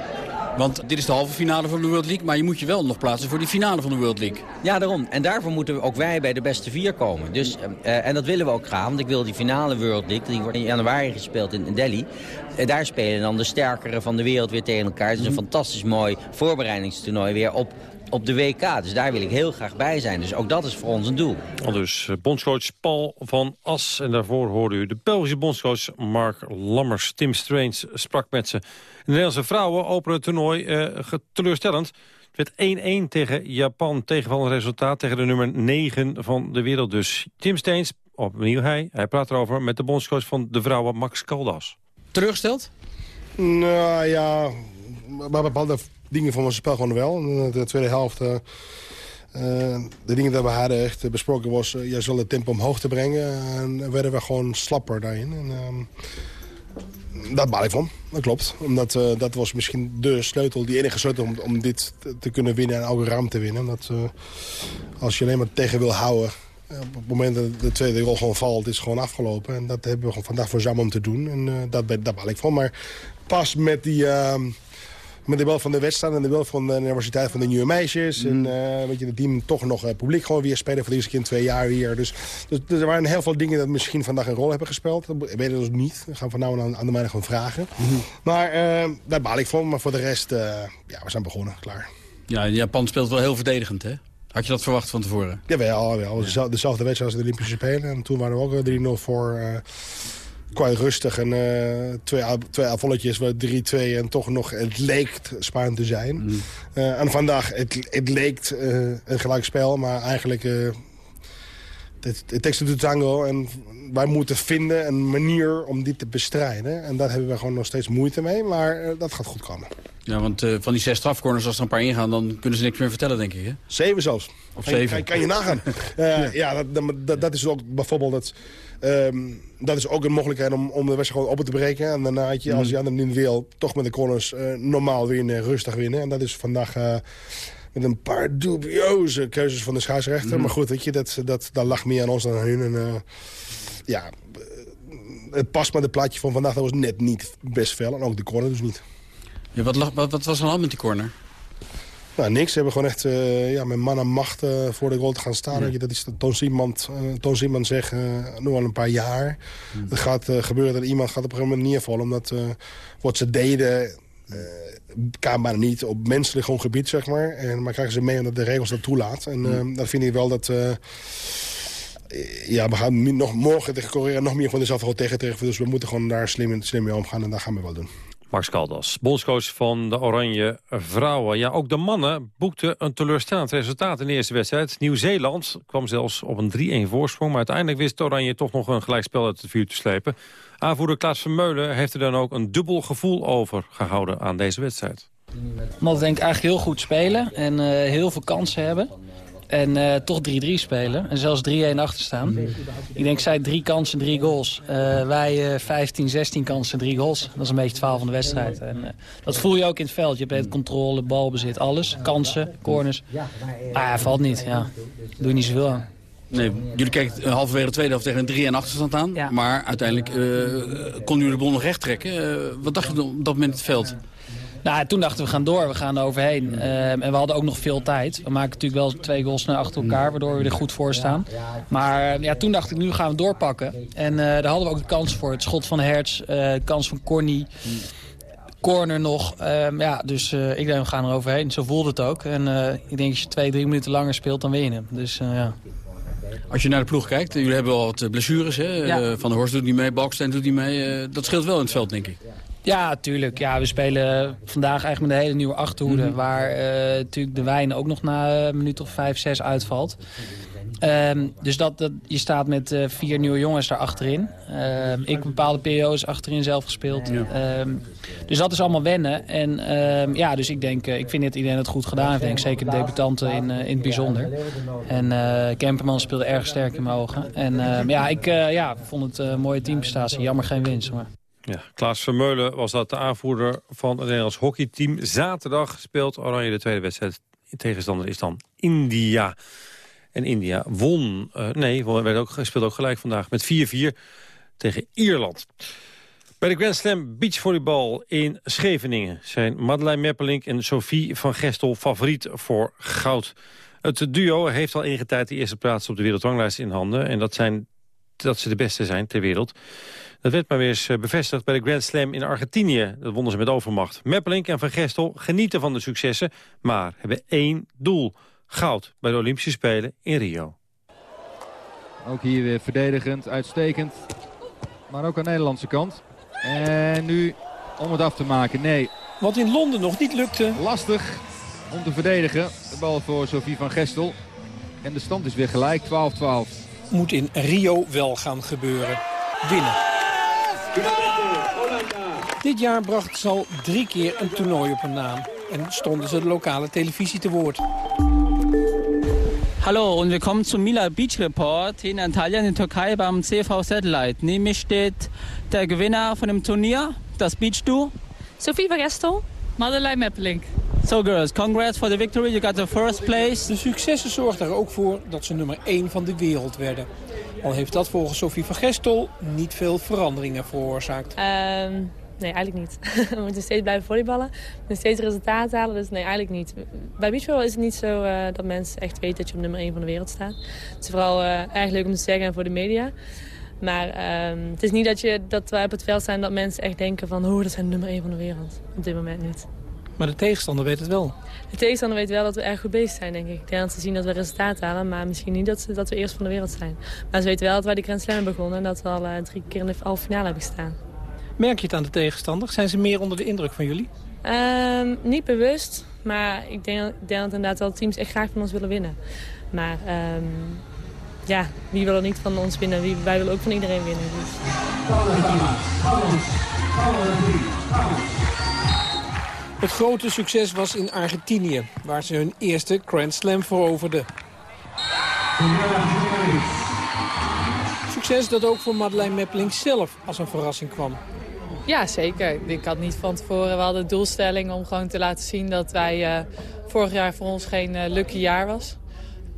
Speaker 11: Want dit is de halve finale van de World League, maar je moet je wel nog plaatsen voor die finale van de World League.
Speaker 13: Ja, daarom. En daarvoor moeten we ook wij bij de beste vier komen. Dus, uh, en dat willen we ook graag, want ik wil die finale World League, die wordt in januari gespeeld in, in Delhi. Uh, daar spelen dan de sterkere van de wereld weer tegen elkaar. Het is een fantastisch mooi voorbereidingstoernooi weer op op de WK. Dus daar wil ik heel graag bij zijn. Dus ook dat is voor ons een doel.
Speaker 4: Al dus bondscoach Paul van As. En daarvoor hoorde u de Belgische bondscoach Mark Lammers. Tim Strange sprak met ze. De Nederlandse vrouwen openen het toernooi uh, teleurstellend. Het werd 1-1 tegen Japan. Tegenvallend resultaat tegen de nummer 9 van de wereld dus. Tim Steens, opnieuw hij, hij praat erover met de bondscoach van de vrouwen Max Caldas.
Speaker 11: Teleurgesteld?
Speaker 14: Nou ja, maar bepaalde dingen van ons spel gewoon wel. De tweede helft... Uh, de dingen die we hadden echt besproken was... Uh, jij zal het tempo omhoog te brengen. En werden we gewoon slapper daarin. En, uh, dat baal ik van, dat klopt. Omdat dat was misschien de sleutel, die enige sleutel om, om dit te, kunnen winnen en ook ruim te winnen. Dat, als je alleen maar tegen wil houden... op het moment dat de tweede rol gewoon valt, is gewoon afgelopen. En dat hebben we vandaag voor samen om te doen. En dat, dat baal ik van. Maar pas met die ehm, met de bel van de wedstrijd en de bel van de Universiteit van de Nieuwe Meisjes. En uh, weet je, het team toch nog uh, publiek gewoon weer spelen voor de eerste keer in twee jaar weer. Dus, dus, dus, er waren heel veel dingen dat misschien vandaag een rol hebben gespeeld. Dat weten we dus niet. We gaan van nou aan, aan de meiden gewoon vragen. Mm -hmm. Maar uh, daar baal ik van. Maar voor de rest, ja, we zijn begonnen. Klaar.
Speaker 11: Ja, Japan speelt wel heel verdedigend, hè? Had je dat verwacht van tevoren?
Speaker 14: Jawel, wel. Ja. Dezelfde wedstrijd als de Olympische Spelen. En toen waren we ook 3-0 voor quite rustig. En uh, twee, twee afvalletjes, 3-2 en toch nog, het leek Spaan te zijn. Mm. Uh, en vandaag, het, het leek uh, een gelijkspel, maar eigenlijk... het, het tekst de tango en wij moeten vinden een manier om dit te bestrijden. En daar hebben we gewoon nog steeds moeite mee, maar dat gaat goed komen.
Speaker 11: Ja, want uh, van die zes strafcorners, als er een paar ingaan... dan kunnen ze niks meer vertellen, denk ik, hè?
Speaker 14: Zeven zelfs.
Speaker 11: Of zeven.
Speaker 14: Kan, kan je nagaan. uh, (laughs) ja, dat, dat, dat, is ook bijvoorbeeld... Dat, um, dat is ook een mogelijkheid om, om de wedstrijd gewoon open te breken. En daarna had je, als je aan niet wil, toch met de corners uh, normaal winnen, rustig winnen. En dat is vandaag... met een paar dubieuze keuzes van de scheidsrechter. Mm. Maar goed, weet je, dat, dat, dat lag meer aan ons dan aan hun. En, ja, het past met het plaatje van vandaag. Dat was net niet best fel. En ook de corner dus niet.
Speaker 11: Ja, wat, lag, wat, wat was er aan met die corner?
Speaker 14: Nou, niks. Ze hebben gewoon echt uh, ja, met man en macht uh, voor de goal te gaan staan. Ja. Dat is Toon Siemann, uh, Toon Siemann zegt nu al een paar jaar. Hmm. Het gaat gebeuren dat iemand gaat op een gegeven moment neervallen. Omdat wat ze deden kan maar niet op menselijk gewoon gebied, zeg maar. En, maar krijgen ze mee omdat de regels dat toelaat. En hmm. dat vind ik wel dat... ja, we gaan nog, morgen tegen Korea nog meer van dezelfde tegen tegen. Dus we moeten gewoon daar slim, slim mee omgaan. En dat gaan we wel doen.
Speaker 4: Max Caldas, bondscoach van de Oranje Vrouwen. Ja, ook de mannen boekten een teleurstellend resultaat in de eerste wedstrijd. Nieuw-Zeeland kwam zelfs op een 3-1 voorsprong... maar uiteindelijk wist Oranje toch nog een gelijkspel uit het vuur te slepen. Aanvoerder Klaas Vermeulen heeft er dan ook een dubbel gevoel over gehouden aan deze wedstrijd.
Speaker 15: Omdat denk ik eigenlijk heel goed spelen en uh, heel veel kansen hebben. En uh, toch 3-3 spelen. En zelfs 3-1 achter staan. Ik denk, zij drie kansen, drie goals. Uh, wij uh, 15, 16 kansen, drie goals. Dat is een beetje het verhaal van de wedstrijd. En, dat voel je ook in het veld. Je hebt controle, balbezit, alles. Kansen, corners. Maar ja, valt niet. Ja. Doe je niet zoveel aan.
Speaker 11: Nee, jullie kijken halverwege de tweede helft tegen een 3 en achterstand aan. Ja. Maar uiteindelijk kon jullie de bol nog recht trekken. wat dacht je op dat moment het veld?
Speaker 15: Nou, toen dachten we gaan door, we gaan er overheen. Um, en we hadden ook nog veel tijd. We maken natuurlijk wel twee goals naar achter elkaar, waardoor we er goed voor staan. Maar ja, toen dacht ik, nu gaan we doorpakken. En uh, daar hadden we ook de kans voor. Het schot van Hertz, uh, de kans van Corny. Corner nog. Um, ja, dus uh, ik denk, we gaan er overheen. Zo voelde het ook. En ik denk, als je twee, drie minuten langer speelt, dan win je hem. Dus ja.
Speaker 11: Als je naar de ploeg kijkt, jullie hebben wel wat blessures. Hè? Ja. Van der Horst doet niet mee, Balkstein doet niet mee. dat scheelt wel in het veld, denk ik.
Speaker 15: Ja, tuurlijk. Ja, we spelen vandaag eigenlijk met een hele nieuwe achterhoede. Mm -hmm. Waar uh, natuurlijk de wijn ook nog na een minuut of vijf, zes uitvalt. Um, dus dat, dat, je staat met uh, vier nieuwe jongens daar achterin. Um, ik bepaalde periodes achterin zelf gespeeld. Ja. Um, dus dat is allemaal wennen. En ja, dus ik denk, uh, ik vind dat iedereen het goed gedaan heeft. Denk, zeker de debutanten in, uh, in het bijzonder. En Kemperman speelde erg sterk in mijn ogen. En ja, ik ja, vond het een mooie teamprestatie. Jammer geen winst, maar...
Speaker 4: Ja, Klaas Vermeulen was dat de aanvoerder van het Nederlands hockeyteam. Zaterdag speelt Oranje de tweede wedstrijd. Tegenstander is dan India. En India won, uh, nee, werd ook, speelde ook gelijk vandaag met 4-4 tegen Ierland. Bij de Grand Slam beachvolleybal in Scheveningen... zijn Madeleine Meppelink en Sophie van Gestel favoriet voor goud. Het duo heeft al enige tijd de eerste plaats op de wereldranglijst in handen... en dat, zijn, dat ze de beste zijn ter wereld. Dat werd maar weer eens eh, bevestigd bij de Grand Slam in Argentinië. Dat wonnen ze met overmacht. Meppelink en Van Gestel genieten van de successen... maar hebben één doel. Goud bij de Olympische Spelen in Rio.
Speaker 16: Ook hier weer verdedigend, uitstekend. Maar ook aan de Nederlandse kant. En nu om het af te maken, nee.
Speaker 17: Wat in Londen nog niet lukte.
Speaker 16: Lastig om te verdedigen. De bal voor Sophie van Gestel. En de stand is weer gelijk, 12-12.
Speaker 17: Moet in Rio wel gaan gebeuren. Winnen. Dit jaar bracht ze al drie keer een toernooi op hun naam. En stonden ze de lokale televisie te woord.
Speaker 18: Hallo und willkommen zum Mila Beach Report hier in Antalya in der Türkei beim CV Satellite. Neben mir steht der Gewinner von dem Turnier, das Beach Duo.
Speaker 6: Sophie van Gestel, Madeleine Meppelink.
Speaker 18: So girls, congrats for the victory. You got the first place.
Speaker 17: De successen zorgden er ook voor dat ze nummer 1 van de wereld werden. Al heeft dat volgens Sophie van Gestel niet veel veranderingen veroorzaakt.
Speaker 6: Um, Nee, eigenlijk niet. (laughs) we moeten steeds blijven volleyballen. We moeten steeds resultaten halen. Dus nee, eigenlijk niet. Bij beachvolleybal is het niet zo uh, dat mensen echt weten dat je op nummer 1 van de wereld staat. Het is vooral uh, erg leuk om te zeggen voor de media. Maar uh, het is niet dat, je, dat wij op het veld zijn dat mensen echt denken van... oh, dat zijn nummer 1 van de wereld. Op dit moment niet.
Speaker 17: Maar de tegenstander weet het wel.
Speaker 6: De tegenstander weet wel dat we erg goed bezig zijn, denk ik. Ze zien dat we resultaten halen, maar misschien niet dat, ze, dat we eerst van de wereld zijn. Maar ze weten wel dat wij de Grand Slam hebben begonnen... en dat we al uh, drie keer in de halve finale hebben gestaan.
Speaker 17: Merk je het aan de tegenstander? Zijn ze meer onder de indruk van jullie?
Speaker 6: Um, niet bewust, maar ik denk, denk dat inderdaad wel teams echt graag van ons willen winnen. Maar um, ja, wie wil er niet van ons winnen? Wie, wij willen ook van iedereen winnen. Dus.
Speaker 17: Het grote succes was in Argentinië, waar ze hun eerste Grand Slam veroverden. Succes dat ook voor Madeleine Meppeling zelf als een verrassing kwam.
Speaker 6: Ja, zeker. Ik had niet van tevoren wel de doelstelling om gewoon te laten zien dat wij uh, vorig jaar voor ons geen uh, lucky jaar was.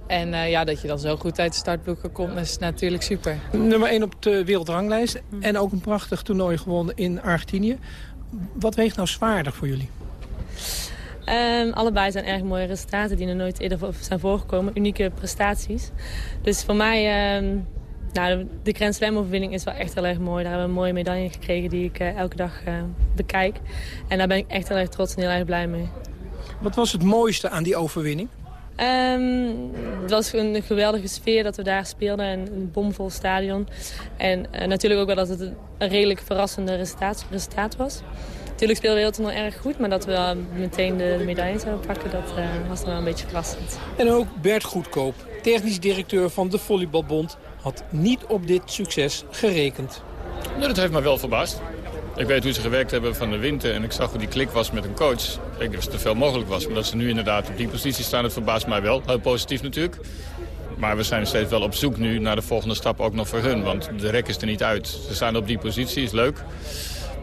Speaker 6: En uh, ja, dat je dan zo goed uit de startblokken komt, is natuurlijk super.
Speaker 17: Nummer 1 op de wereldranglijst en ook een prachtig toernooi gewonnen in Argentinië. Wat weegt nou zwaarder voor jullie?
Speaker 6: Um, allebei zijn erg mooie resultaten die er nooit eerder zijn voorgekomen. Unieke prestaties. Dus voor mij... Uh, nou, de Grand Slam overwinning is wel echt heel erg mooi. Daar hebben we een mooie medaille gekregen die ik uh, elke dag uh, bekijk. En daar ben ik echt heel erg trots en heel erg blij mee.
Speaker 17: Wat was het mooiste aan die overwinning?
Speaker 6: Um, het was een geweldige sfeer dat we daar speelden. En een bomvol stadion. En uh, natuurlijk ook wel dat het een redelijk verrassende resultaat, resultaat was. Natuurlijk speelden we heel nog erg goed. Maar dat we meteen de, de medaille zouden pakken, dat was dan wel een beetje verrassend.
Speaker 17: En ook Bert Goedkoop, technisch directeur van de Volleybalbond had niet op dit succes gerekend.
Speaker 19: Nou, dat heeft me wel verbaasd. Ik weet hoe ze gewerkt hebben van de winter en ik zag hoe die klik was met een coach. Ik denk dat het te veel mogelijk was. Maar dat ze nu inderdaad op die positie staan, dat verbaast mij wel. Heel positief natuurlijk. Maar we zijn steeds wel op zoek nu naar de volgende stap ook nog voor hun. Want de rek is er niet uit. Ze staan op die positie, is leuk.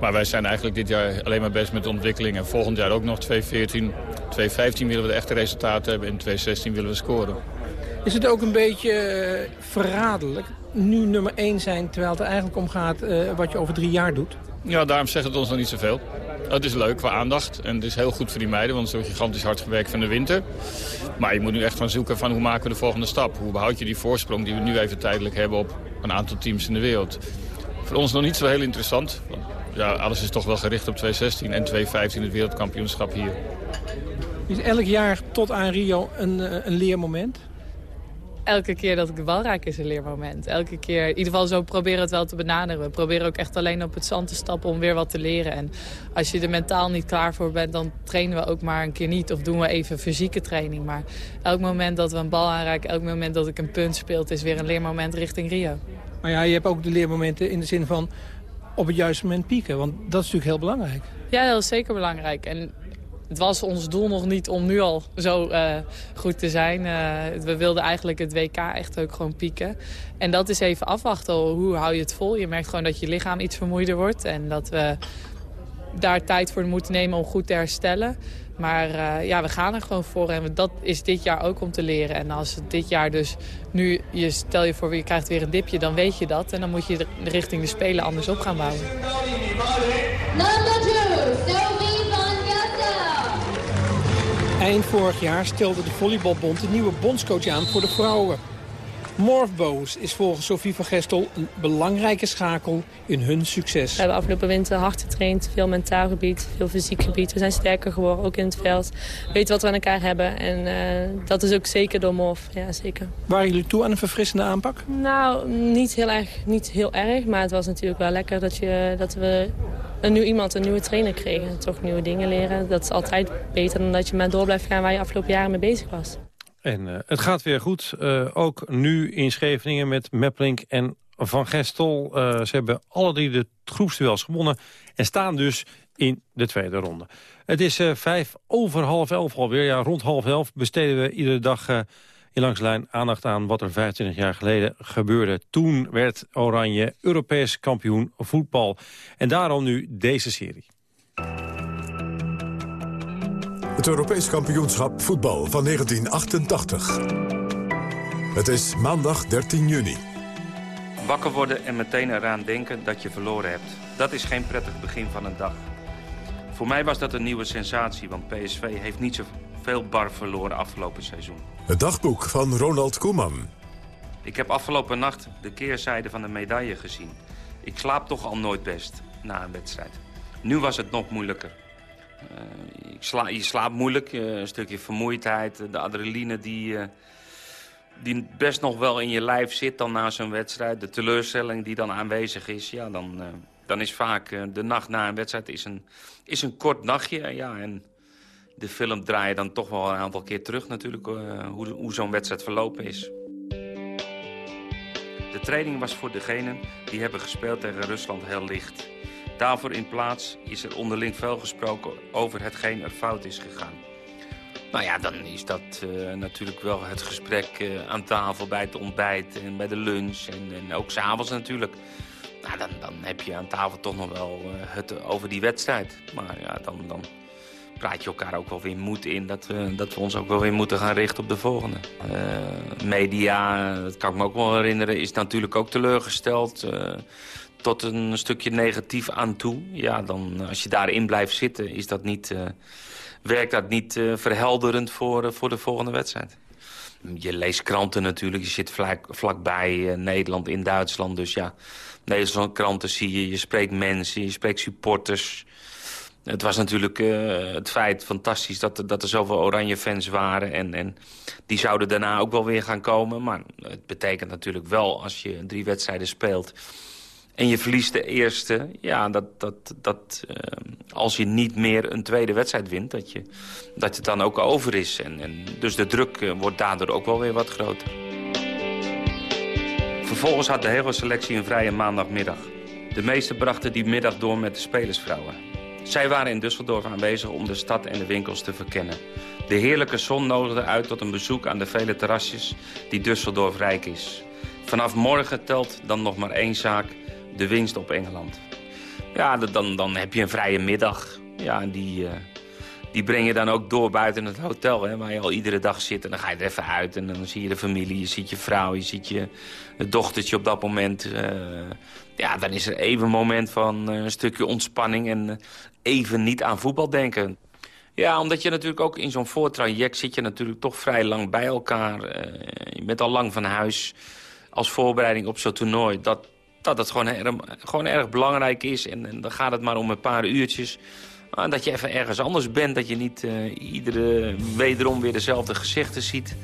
Speaker 19: Maar wij zijn eigenlijk dit jaar alleen maar best met de ontwikkeling. En volgend jaar ook nog 2014, 2015 willen we de echte resultaten hebben. En 2016 willen we scoren.
Speaker 17: Is het ook een beetje uh, verraderlijk, nu nummer 1 zijn... terwijl het er eigenlijk om gaat uh, wat je over drie jaar doet?
Speaker 19: Ja, daarom zegt het ons nog niet zoveel. Het is leuk qua aandacht en het is heel goed voor die meiden... want het is gigantisch hard gewerkt van de winter. Maar je moet nu echt gaan zoeken van hoe maken we de volgende stap? Hoe behoud je die voorsprong die we nu even tijdelijk hebben... op een aantal teams in de wereld? Voor ons nog niet zo heel interessant. Ja, alles is toch wel gericht op 2016 en 2015 het wereldkampioenschap hier.
Speaker 17: Is elk jaar tot aan Rio een, eh, een leermoment?
Speaker 6: elke keer dat ik de bal raak is een leermoment. Elke keer, in ieder geval zo proberen we het wel te benaderen. We proberen ook echt alleen op het zand te stappen om weer wat te leren. En als je er mentaal niet klaar voor bent, dan trainen we ook maar een keer niet. Of doen we even fysieke training. Maar elk moment dat we een bal aanraken, elk moment dat ik een punt speel... is weer een leermoment richting Rio.
Speaker 17: Maar ja, je hebt ook de leermomenten in de zin van op het juiste moment pieken. Want dat is natuurlijk heel belangrijk.
Speaker 6: Ja, dat is zeker belangrijk. En het was ons doel nog niet om nu al zo uh, goed te zijn. Uh, we wilden eigenlijk het WK echt ook gewoon pieken. En dat is even afwachten. Hoe hou je het vol? Je merkt gewoon dat je lichaam iets vermoeider wordt. En dat we daar tijd voor moeten nemen om goed te herstellen. Maar uh, ja, we gaan er gewoon voor. En dat is dit jaar ook om te leren. En als het dit jaar dus nu, je stel je voor, je krijgt weer een dipje, dan weet je dat. En dan moet je de, richting de Spelen anders op gaan bouwen.
Speaker 17: Eind vorig jaar stelde de Volleybalbond een nieuwe bondscoach aan voor de vrouwen. Morph Boos is volgens Sofie van Gestel een belangrijke schakel in hun succes.
Speaker 6: We hebben afgelopen winter hard getraind, veel mentaal gebied, veel fysiek gebied. We zijn sterker geworden, ook in het veld. Weten wat we aan elkaar hebben en uh, dat is ook zeker door Morph. Ja, zeker.
Speaker 17: Waren jullie toe aan een verfrissende aanpak?
Speaker 6: Nou, niet heel erg, niet heel erg maar het was natuurlijk wel lekker dat, je, dat we een nieuw iemand, een nieuwe trainer kregen. Toch nieuwe dingen leren. Dat is altijd beter dan dat je maar door blijft gaan waar je afgelopen jaren mee bezig was.
Speaker 4: En uh, het gaat weer goed. Uh, ook nu in Scheveningen met Meplink en Van Gestel. Uh, ze hebben alle drie de groepsduels gewonnen. En staan dus in de tweede ronde. Het is vijf over half elf alweer. Ja, rond half elf besteden we iedere dag in langs lijn aandacht aan wat er 25 jaar geleden gebeurde. Toen werd Oranje Europees kampioen voetbal. En daarom nu deze serie.
Speaker 3: Het Europees kampioenschap voetbal van 1988. Het is maandag 13 juni.
Speaker 20: Wakker worden en meteen eraan denken dat je verloren hebt. Dat is geen prettig begin van een dag. Voor mij was dat een nieuwe sensatie, want PSV heeft niet zoveel bar verloren afgelopen seizoen.
Speaker 3: Het dagboek van Ronald Koeman.
Speaker 20: Ik heb afgelopen nacht de keerzijde van de medaille gezien. Ik slaap toch al nooit best na een wedstrijd. Nu was het nog moeilijker. Uh, sla je slaapt moeilijk, uh, een stukje vermoeidheid, de adrenaline die, die best nog wel in je lijf zit dan na zo'n wedstrijd. De teleurstelling die dan aanwezig is, ja, dan, dan is vaak de nacht na een wedstrijd is een, is een kort nachtje. Ja, en de film draai je dan toch wel een aantal keer terug natuurlijk, hoe, hoe zo'n wedstrijd verlopen is. De training was voor degenen die hebben gespeeld tegen Rusland heel licht. Daarvoor in plaats is er onderling veel gesproken over hetgeen er fout is gegaan. Nou ja, dan is dat uh, natuurlijk wel het gesprek uh, aan tafel bij het ontbijt en bij de lunch en, en ook s'avonds natuurlijk. Nou, dan, dan heb je aan tafel toch nog wel uh, het over die wedstrijd. Maar ja, dan, dan praat je elkaar ook wel weer moed in dat dat we ons ook wel weer moeten gaan richten op de volgende. media, dat kan ik me ook wel herinneren, is natuurlijk ook teleurgesteld tot een stukje negatief aan toe. Ja, dan als je daarin blijft zitten, is dat niet, uh, werkt dat niet uh, verhelderend voor, uh, voor de volgende wedstrijd. Je leest kranten natuurlijk, je zit vlak, vlakbij Nederland in Duitsland. Dus ja, Nederlandse kranten zie je, je spreekt mensen, je spreekt supporters. Het was natuurlijk het feit fantastisch dat, dat er zoveel oranje fans waren. En, en die zouden daarna ook wel weer gaan komen. Maar het betekent natuurlijk wel als je drie wedstrijden speelt en je verliest de eerste, ja, dat, dat, dat uh, als je niet meer een tweede wedstrijd wint, dat, je, dat het dan ook over is. En, en dus de druk uh, wordt daardoor ook wel weer wat groter. Vervolgens had de hele selectie een vrije maandagmiddag. De meesten brachten die middag door met de spelersvrouwen. Zij waren in Düsseldorf aanwezig om de stad en de winkels te verkennen. De heerlijke zon nodigde uit tot een bezoek aan de vele terrasjes die Düsseldorf rijk is. Vanaf morgen telt dan nog maar één zaak de winst op Engeland. Ja, dan, dan heb je een vrije middag. Ja, en die, uh, die breng je dan ook door buiten het hotel, hè, waar je al iedere dag zit. En dan ga je er even uit en dan zie je de familie, je ziet je vrouw, je ziet je dochtertje op dat moment. Uh, ja, dan is er even een moment van uh, een stukje ontspanning en even niet aan voetbal denken. Ja, omdat je natuurlijk ook in zo'n voortraject zit je natuurlijk toch vrij lang bij elkaar. je bent al lang van huis als voorbereiding op zo'n toernooi. Dat, dat het gewoon, gewoon erg belangrijk is. En, dan gaat het maar om een paar uurtjes. En dat je even ergens anders bent. Dat je niet uh, iedere wederom weer dezelfde gezichten ziet.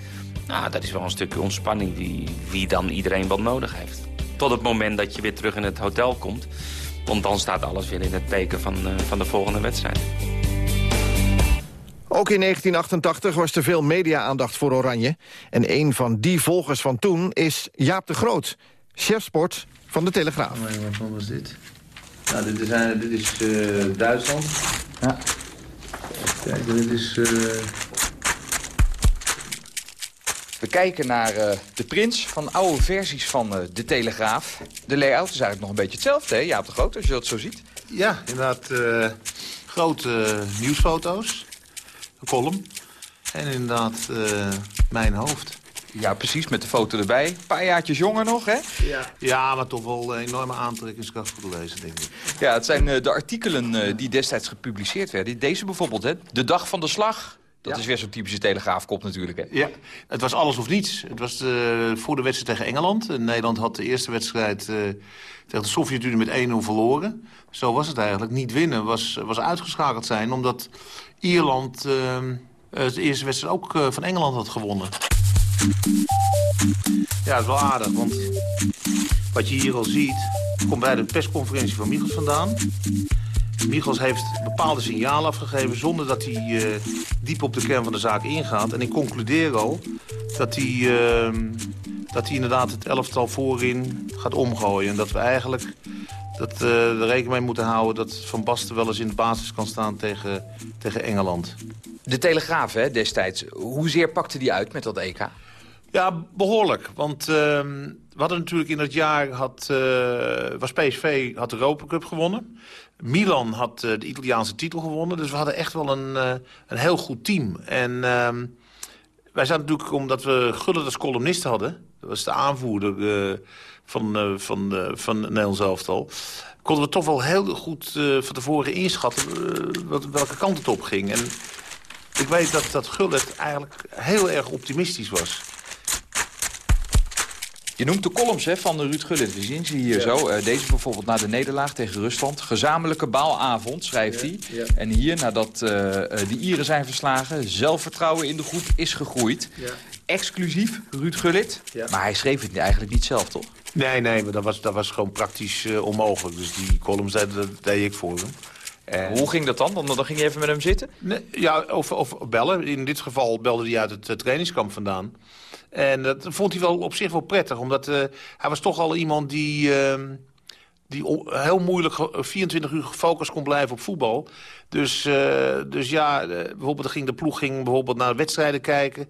Speaker 20: Nou, dat is wel een stukje ontspanning die wie dan iedereen wat nodig heeft. Tot het moment dat je weer terug in het hotel komt. Want dan staat alles weer in het teken van, uh, van de volgende wedstrijd.
Speaker 21: Ook in 1988 was er veel media-aandacht voor Oranje. En een van die volgers van toen is Jaap de Groot, chef sport van de Telegraaf.
Speaker 22: wat was dit? Nou, dit is, uh, dit is uh, Duitsland. Ja. Kijk, dit is... Uh...
Speaker 23: We kijken naar de prins van oude versies van de Telegraaf. De layout is eigenlijk nog een beetje hetzelfde, hè, Jaap de Groot, als je dat zo ziet.
Speaker 22: Ja, inderdaad grote nieuwsfoto's. een column. En inderdaad uh, mijn hoofd.
Speaker 23: Ja, precies, met de foto erbij. Een paar jaartjes jonger nog, hè?
Speaker 22: Ja, ja maar toch wel een enorme aantrekkingskracht voor de lezer, denk ik.
Speaker 23: Ja, het zijn uh, de artikelen uh, die destijds gepubliceerd werden. Deze bijvoorbeeld, hè? De dag van de slag. Dat ja. is weer zo'n typische telegraafkop natuurlijk, hè?
Speaker 22: Ja, het was alles of niets. Het was de, voor de wedstrijd tegen Engeland. En Nederland had de eerste wedstrijd uh, tegen de Sovjet-Unie met 1-0 verloren. Zo was het eigenlijk. Niet winnen was, was uitgeschakeld zijn, omdat Ierland de eerste wedstrijd ook van Engeland had gewonnen. Ja, dat is wel aardig, want wat je hier al ziet... komt bij de persconferentie van Michels vandaan. Michels heeft bepaalde signalen afgegeven... zonder dat hij uh, diep op de kern van de zaak ingaat. En ik concludeer al dat hij, uh, dat hij inderdaad het elftal voorin gaat omgooien. En dat we eigenlijk dat, uh, er rekening mee moeten houden... dat Van Basten wel eens in de basis kan staan tegen, tegen Engeland.
Speaker 23: De Telegraaf hè, destijds, hoezeer pakte die uit met dat EK?
Speaker 22: Ja, behoorlijk. Want uh, we hadden natuurlijk in dat jaar... Had, uh, was PSV had de Europa Cup gewonnen. Milan had uh, de Italiaanse titel gewonnen. Dus we hadden echt wel een, uh, een heel goed team. En ehm, wij zaten natuurlijk, omdat we Gullit als columnist hadden... dat was de aanvoerder van, van, van Nederlands elftal... konden we toch wel heel goed van tevoren inschatten... welke kant het op ging. En ik weet dat, dat Gullit eigenlijk heel erg optimistisch was...
Speaker 23: Je noemt de columns hè, van Ruud Gullit. We zien ze hier zo. Uh, deze bijvoorbeeld na de nederlaag tegen Rusland. Gezamenlijke baalavond, schrijft ja, hij. Ja. En hier, nadat uh, de Ieren zijn verslagen... zelfvertrouwen in de groep is gegroeid. Exclusief Ruud Gullit. Maar hij schreef het eigenlijk niet zelf, toch?
Speaker 22: Nee, nee, maar dat was, dat was gewoon praktisch uh, onmogelijk. Dus die columns, dat, dat deed ik voor hem.
Speaker 23: En... Hoe ging dat dan? dan? Dan ging je even met hem zitten?
Speaker 22: Nee, ja, of, of bellen. In dit geval belde hij uit het trainingskamp vandaan. En dat vond hij wel op zich wel prettig. Omdat uh, hij was toch al iemand die, uh, die heel moeilijk 24 uur gefocust kon blijven op voetbal. Dus, uh, dus ja, bijvoorbeeld ging de ploeg ging bijvoorbeeld naar wedstrijden kijken.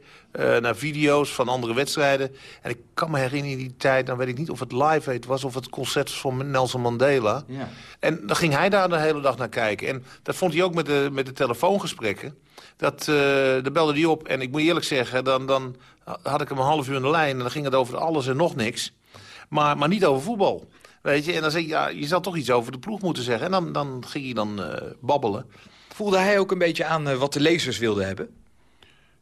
Speaker 22: naar video's van andere wedstrijden. En ik kan me herinneren in die tijd, dan weet ik niet of het live heet was... of het concert van Nelson Mandela. Ja. En dan ging hij daar de hele dag naar kijken. En dat vond hij ook met de, met de telefoongesprekken. Dat, uh, daar belde hij op. En ik moet eerlijk zeggen, dan, dan had ik hem een half uur in de lijn... en dan ging het over alles en nog niks. Maar, maar niet over voetbal. Weet je? En dan zeg je, ja, je zou toch iets over de ploeg moeten zeggen. En dan, dan ging hij dan uh, babbelen.
Speaker 23: Voelde hij ook een beetje aan uh, wat de lezers wilden hebben?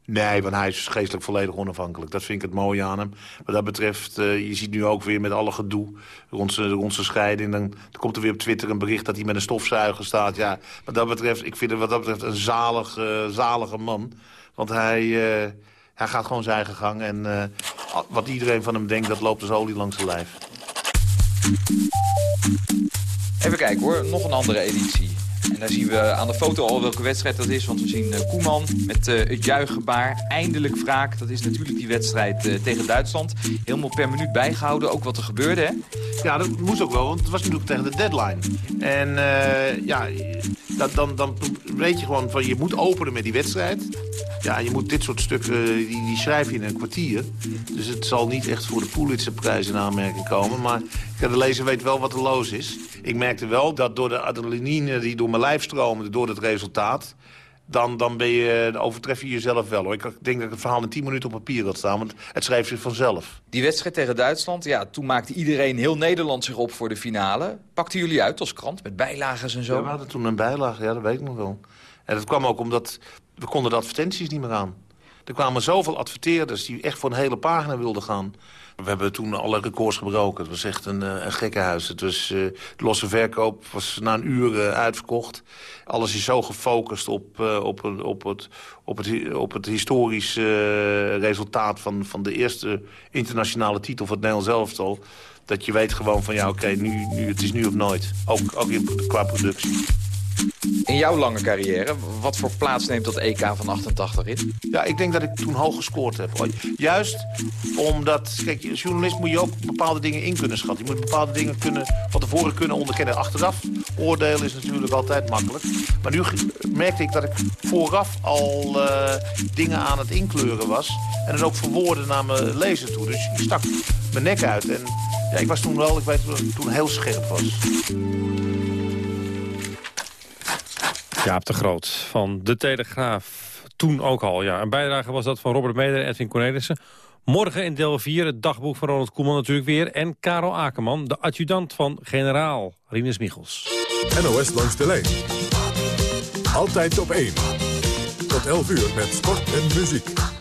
Speaker 22: Nee, want hij is geestelijk volledig onafhankelijk. Dat vind ik het mooie aan hem. Wat dat betreft, uh, je ziet nu ook weer met alle gedoe rond zijn, rond zijn scheiding. Dan, dan, komt er weer op Twitter een bericht dat hij met een stofzuiger staat. Ja, wat dat betreft, ik vind hem wat dat betreft een zalig, zalige man. Want hij, hij gaat gewoon zijn eigen gang. En wat iedereen van hem denkt, dat loopt als olie langs zijn lijf.
Speaker 23: Even kijken hoor, nog een andere editie. En daar zien we aan de foto al welke wedstrijd dat is. Want we zien uh, Koeman met uh, het juichgebaar. Eindelijk wraak. Dat is natuurlijk die wedstrijd uh, tegen Duitsland. Helemaal per minuut bijgehouden. Ook wat er gebeurde, hè?
Speaker 22: Ja, dat moest ook wel. Want het was natuurlijk tegen de deadline. En ja, dan, dan weet je gewoon van je moet openen met die wedstrijd. Ja, je moet dit soort stukken, die, die schrijf je in een kwartier. Dus het zal niet echt voor de Pulitzerprijs in aanmerking komen. Maar de lezer weet wel wat er los is. Ik merkte wel dat door de adrenaline die door mijn lijf stroomde, door het resultaat... Dan, dan ben je, overtref je jezelf wel. Hoor. Ik denk dat ik het verhaal in 10 minuten op papier had staan, want het schreef zich vanzelf.
Speaker 23: Die wedstrijd tegen Duitsland, ja, toen maakte iedereen, heel Nederland zich op voor de finale. Pakten jullie uit als krant, met bijlagen en zo?
Speaker 22: Ja, we hadden toen een bijlage, ja, dat weet ik nog wel. En dat kwam ook omdat we konden de advertenties niet meer aan. Er kwamen zoveel adverteerders die echt voor een hele pagina wilden gaan. We hebben toen alle records gebroken. Het was echt een, een gekkenhuis. Het was, uh, de losse verkoop was na een uur uh, uitverkocht. Alles is zo gefocust op, op, op, het, op, het, op het historisch resultaat... Van, van de eerste internationale titel van het Nederlands elftal... dat je weet gewoon van ja, oké, nu, nu, het is nu of nooit. Ook, ook in, qua productie.
Speaker 23: In jouw lange carrière, wat voor plaats neemt dat EK van 88 in?
Speaker 22: Ja, ik denk dat ik toen hoog gescoord heb. Juist omdat, kijk, als journalist moet je ook bepaalde dingen in kunnen schatten. Je moet bepaalde dingen kunnen, van tevoren kunnen onderkennen. Achteraf oordelen is natuurlijk altijd makkelijk. Maar nu merkte ik dat ik vooraf al uh, dingen aan het inkleuren was. En het ook verwoorden naar mijn lezer toe. Dus ik stak mijn nek uit. En ja, ik was toen wel, ik weet toen heel scherp was.
Speaker 4: Jaap de Groot van De Telegraaf. toen ook al. Ja. Een bijdrage was dat van Robert Meder en Edwin Cornelissen. Morgen in deel 4 het dagboek van Ronald Koeman natuurlijk weer. En Karel Akerman, de adjudant van generaal Rinus Michels.
Speaker 3: NOS langs de lijn. Altijd op 1. Tot 11 uur met sport en muziek.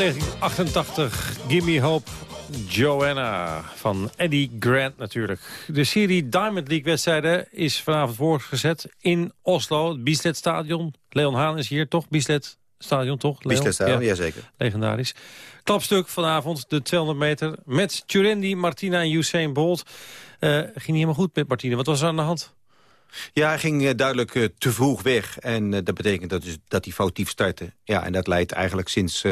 Speaker 4: Uit 1988, Gimme Hope, Joanna van Eddie Grant natuurlijk. De serie Diamond League wedstrijden is vanavond voorgezet in Oslo, het Bieslet Stadion. Leon Haan is hier, toch? Bieslet Stadion, toch? Leon?
Speaker 24: Bieslet Stadion, jazeker.
Speaker 4: Legendarisch. Klapstuk vanavond, de 200 meter, met Turendi, Martina en Usain Bolt. Eh, ging niet helemaal goed met Martina. Wat was er aan de hand?
Speaker 24: Ja, hij ging eh, duidelijk eh, te vroeg weg. En eh, dat betekent dat, dus, dat hij foutief startte. Ja, en dat leidt eigenlijk sinds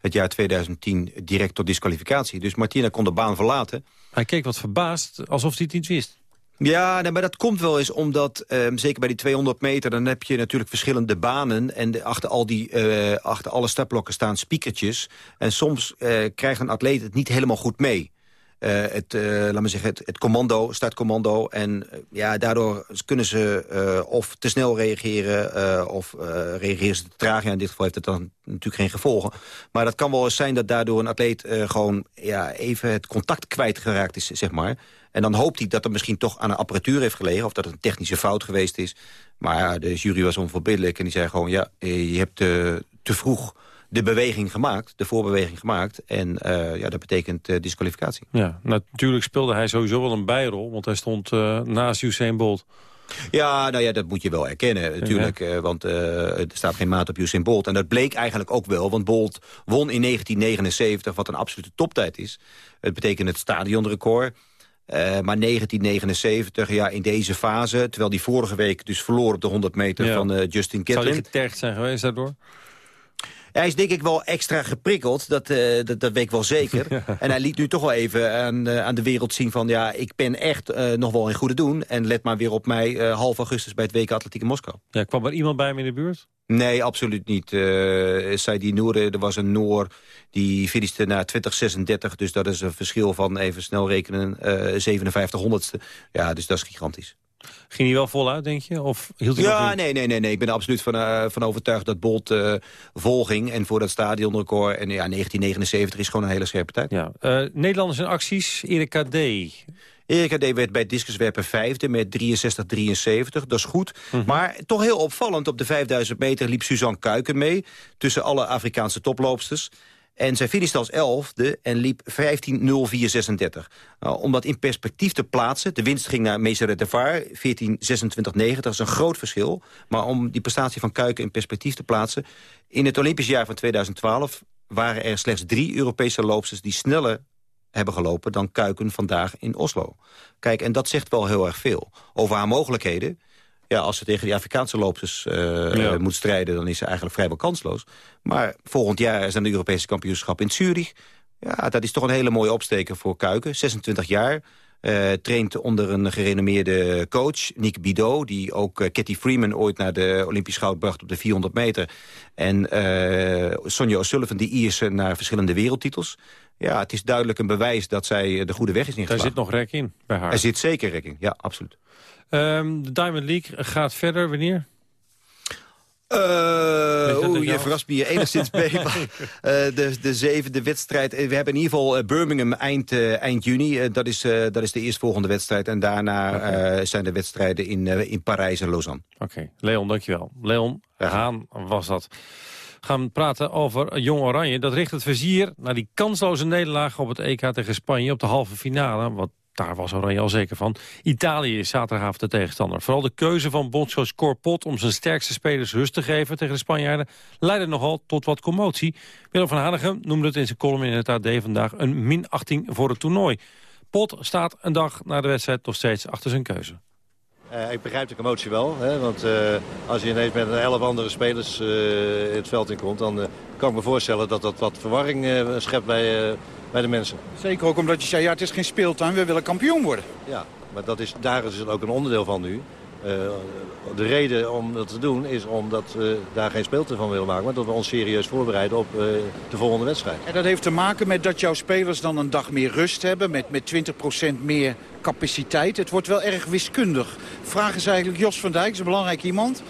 Speaker 24: het jaar 2010 direct tot disqualificatie. Dus Martina kon de baan verlaten.
Speaker 4: Hij keek wat verbaasd, alsof hij het niet wist.
Speaker 24: Ja, nee, maar dat komt wel eens omdat, ehm, zeker bij die 200 meter... dan heb je natuurlijk verschillende banen... en de, achter, al die, eh, achter alle startblokken staan spiekertjes. En soms eh, krijgt een atleet het niet helemaal goed mee. Eh, het, eh, laat zeggen, het, het commando, startcommando. En eh, ja, daardoor kunnen ze of te snel reageren... of reageren ze te traag. Ja, in dit geval heeft het dan natuurlijk geen gevolgen. Maar dat kan wel eens zijn dat daardoor een atleet... gewoon ja, even het contact kwijtgeraakt is, zeg maar. En dan hoopt hij dat er misschien toch aan een apparatuur heeft gelegen... of dat het een technische fout geweest is. Maar ja, de jury was onverbiddelijk en die zei gewoon... ja, je hebt te vroeg de beweging gemaakt, de voorbeweging gemaakt. En uh, ja, dat betekent uh, disqualificatie.
Speaker 4: Ja, natuurlijk speelde hij sowieso wel een bijrol, want hij stond uh, naast Usain Bolt.
Speaker 24: Ja, nou ja, dat moet je wel erkennen natuurlijk. Ja. want er staat geen maat op Usain Bolt. En dat bleek eigenlijk ook wel, want Bolt won in 1979... wat een absolute toptijd is. Het betekent het stadionrecord... Uh, maar 1979, ja, in deze fase... terwijl die vorige week dus verloor op de 100 meter ja. van uh, Justin Gatlin.
Speaker 4: Zou hij getergd zijn geweest daardoor?
Speaker 24: Hij is denk ik wel extra geprikkeld, dat, uh, dat, dat weet ik wel zeker. (laughs) Ja. En hij liet nu toch wel even aan, uh, aan de wereld zien van... ja, ik ben echt uh, nog wel in goede doen. En let maar weer op mij half augustus bij het WK Atletiek in Moskou.
Speaker 4: Ja, kwam er iemand bij hem in de buurt?
Speaker 24: Nee, absoluut niet. Uh, Saidi Noor, er was een Noor die finishte na 2036. Dus dat is een verschil van, even snel rekenen, uh, 5700ste. Ja, dus dat is gigantisch.
Speaker 4: Ging hij wel voluit, denk je? Of hield hij
Speaker 24: ja, nee, nee, nee, nee. Ik ben er absoluut van, uh, van overtuigd dat Bolt uh, vol ging. En voor dat stadionrecord. En ja, 1979 is gewoon een hele scherpe tijd.
Speaker 4: Ja. Uh, Nederlanders in acties, Erika D.
Speaker 24: Erika D. werd bij discuswerpen vijfde met 63-73. Dat is goed. Mm -hmm. Maar toch heel opvallend. Op de 5000 meter liep Suzanne Kuiken mee. Tussen alle Afrikaanse toploopsters. En zij finishte als elfde en liep 15.04.36. Nou, om dat in perspectief te plaatsen... de winst ging naar Meseret de Vaar, 14.26.90. Dat is een groot verschil. Maar om die prestatie van Kuiken in perspectief te plaatsen... in het Olympisch jaar van 2012 waren er slechts drie Europese loopsters... die sneller hebben gelopen dan Kuiken vandaag in Oslo. Kijk, en dat zegt wel heel erg veel over haar mogelijkheden ja, als ze tegen die Afrikaanse loopsters uh, ja. moet strijden... dan is ze eigenlijk vrijwel kansloos. Maar volgend jaar zijn de Europese kampioenschap in Zurich. Ja, dat is toch een hele mooie opsteker voor Kuiken. 26 jaar. Uh, traint onder een gerenommeerde coach, Nick Bidot... die ook uh, Cathy Freeman ooit naar de Olympisch goud bracht op de 400 meter. En uh, Sonja O'Sullivan, die Ierse naar verschillende wereldtitels. Ja, het is duidelijk een bewijs dat zij de goede weg is ingeslagen.
Speaker 4: Daar zit nog rek in bij haar.
Speaker 24: Er zit zeker rek in, ja, absoluut.
Speaker 4: Um, de Diamond League gaat verder, wanneer?
Speaker 24: Uh, Oeh, je verrast me hier enigszins (laughs) mee. uh, de, de zevende wedstrijd. We hebben in ieder geval Birmingham eind, uh, eind juni. dat, is, dat is de eerstvolgende wedstrijd. En daarna okay. zijn de wedstrijden in, in Parijs en Lausanne.
Speaker 4: Oké, okay. Leon, dankjewel. Leon Haan was dat. We gaan praten over Jong Oranje. Dat richt het vizier naar die kansloze nederlaag op het EK tegen Spanje op de halve finale. Wat daar was Oranje al zeker van. Italië is zaterdagavond de tegenstander. Vooral de keuze van bondscoach Corpot om zijn sterkste spelers rust te geven tegen de Spanjaarden leidde nogal tot wat commotie. Willem van Hanegem noemde het in zijn column in het AD vandaag een min 18 voor het toernooi. Pot staat een dag na de wedstrijd nog steeds achter zijn keuze.
Speaker 25: Uh, ik begrijp de commotie wel, hè, want uh, als je ineens met elf andere spelers uh, het veld in komt... dan kan ik me voorstellen dat dat wat verwarring schept bij, bij de mensen.
Speaker 26: Zeker ook omdat je zei, ja, het is geen speeltuin, we willen kampioen worden.
Speaker 25: Ja, maar dat is, daar is het ook een onderdeel van nu. Uh, de reden om dat te doen is omdat we daar geen speeltuin van willen maken... maar dat we ons serieus voorbereiden op uh, de volgende wedstrijd.
Speaker 26: En dat heeft te maken met dat jouw spelers dan een dag meer rust hebben... met, met 20% meer capaciteit. Het wordt wel erg wiskundig. Vraag is eigenlijk Jos van Dijk, is een belangrijk iemand.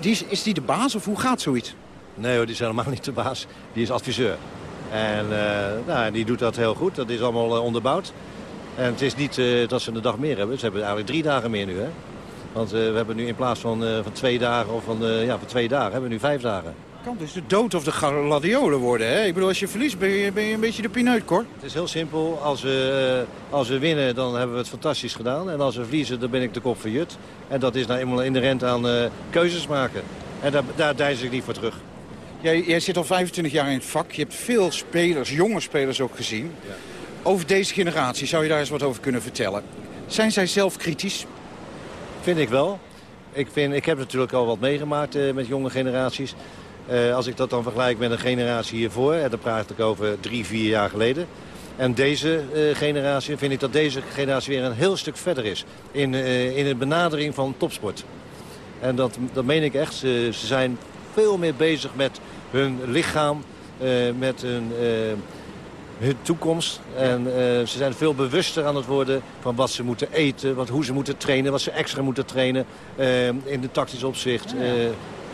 Speaker 26: Die is, is die de baas of hoe gaat zoiets?
Speaker 25: Nee hoor, die is helemaal niet de baas. Die is adviseur. En uh, nou, die doet dat heel goed. Dat is allemaal uh, onderbouwd. En het is niet uh, dat ze een dag meer hebben. Ze hebben eigenlijk drie dagen meer nu. Hè? Want we hebben nu in plaats van, van twee dagen of van, ja, van twee dagen, hebben we nu vijf dagen.
Speaker 26: Kan dus de dood of de gladiolen worden. Hè? Ik bedoel, als je verliest ben je, ben je een beetje de pineut, Cor.
Speaker 25: Het is heel simpel. Als we, als we winnen, dan hebben we het fantastisch gedaan. En als we verliezen, dan ben ik de kop van Jut. En dat is nou eenmaal inherent aan keuzes maken. En daar, daar deiz ik niet voor terug.
Speaker 26: Jij, jij, zit al 25 jaar in het vak. Je hebt veel spelers, jonge spelers ook gezien. Ja. Over deze generatie, zou je daar eens wat over kunnen vertellen? Zijn zij zelf kritisch?
Speaker 25: Vind ik wel. Ik, vind, ik heb natuurlijk al wat meegemaakt uh, met jonge generaties. Uh, als ik dat dan vergelijk met een generatie hiervoor... en dan praat ik over drie, vier jaar geleden... En deze uh, generatie, vind ik dat deze generatie weer een heel stuk verder is... in, in de benadering van topsport. En dat, dat meen ik echt. Ze, ze zijn veel meer bezig met hun lichaam, uh, met hun, uh, hun toekomst. En uh, ze zijn veel bewuster aan het worden van wat ze moeten eten, wat, hoe ze moeten trainen, wat ze extra moeten trainen in de tactisch opzicht.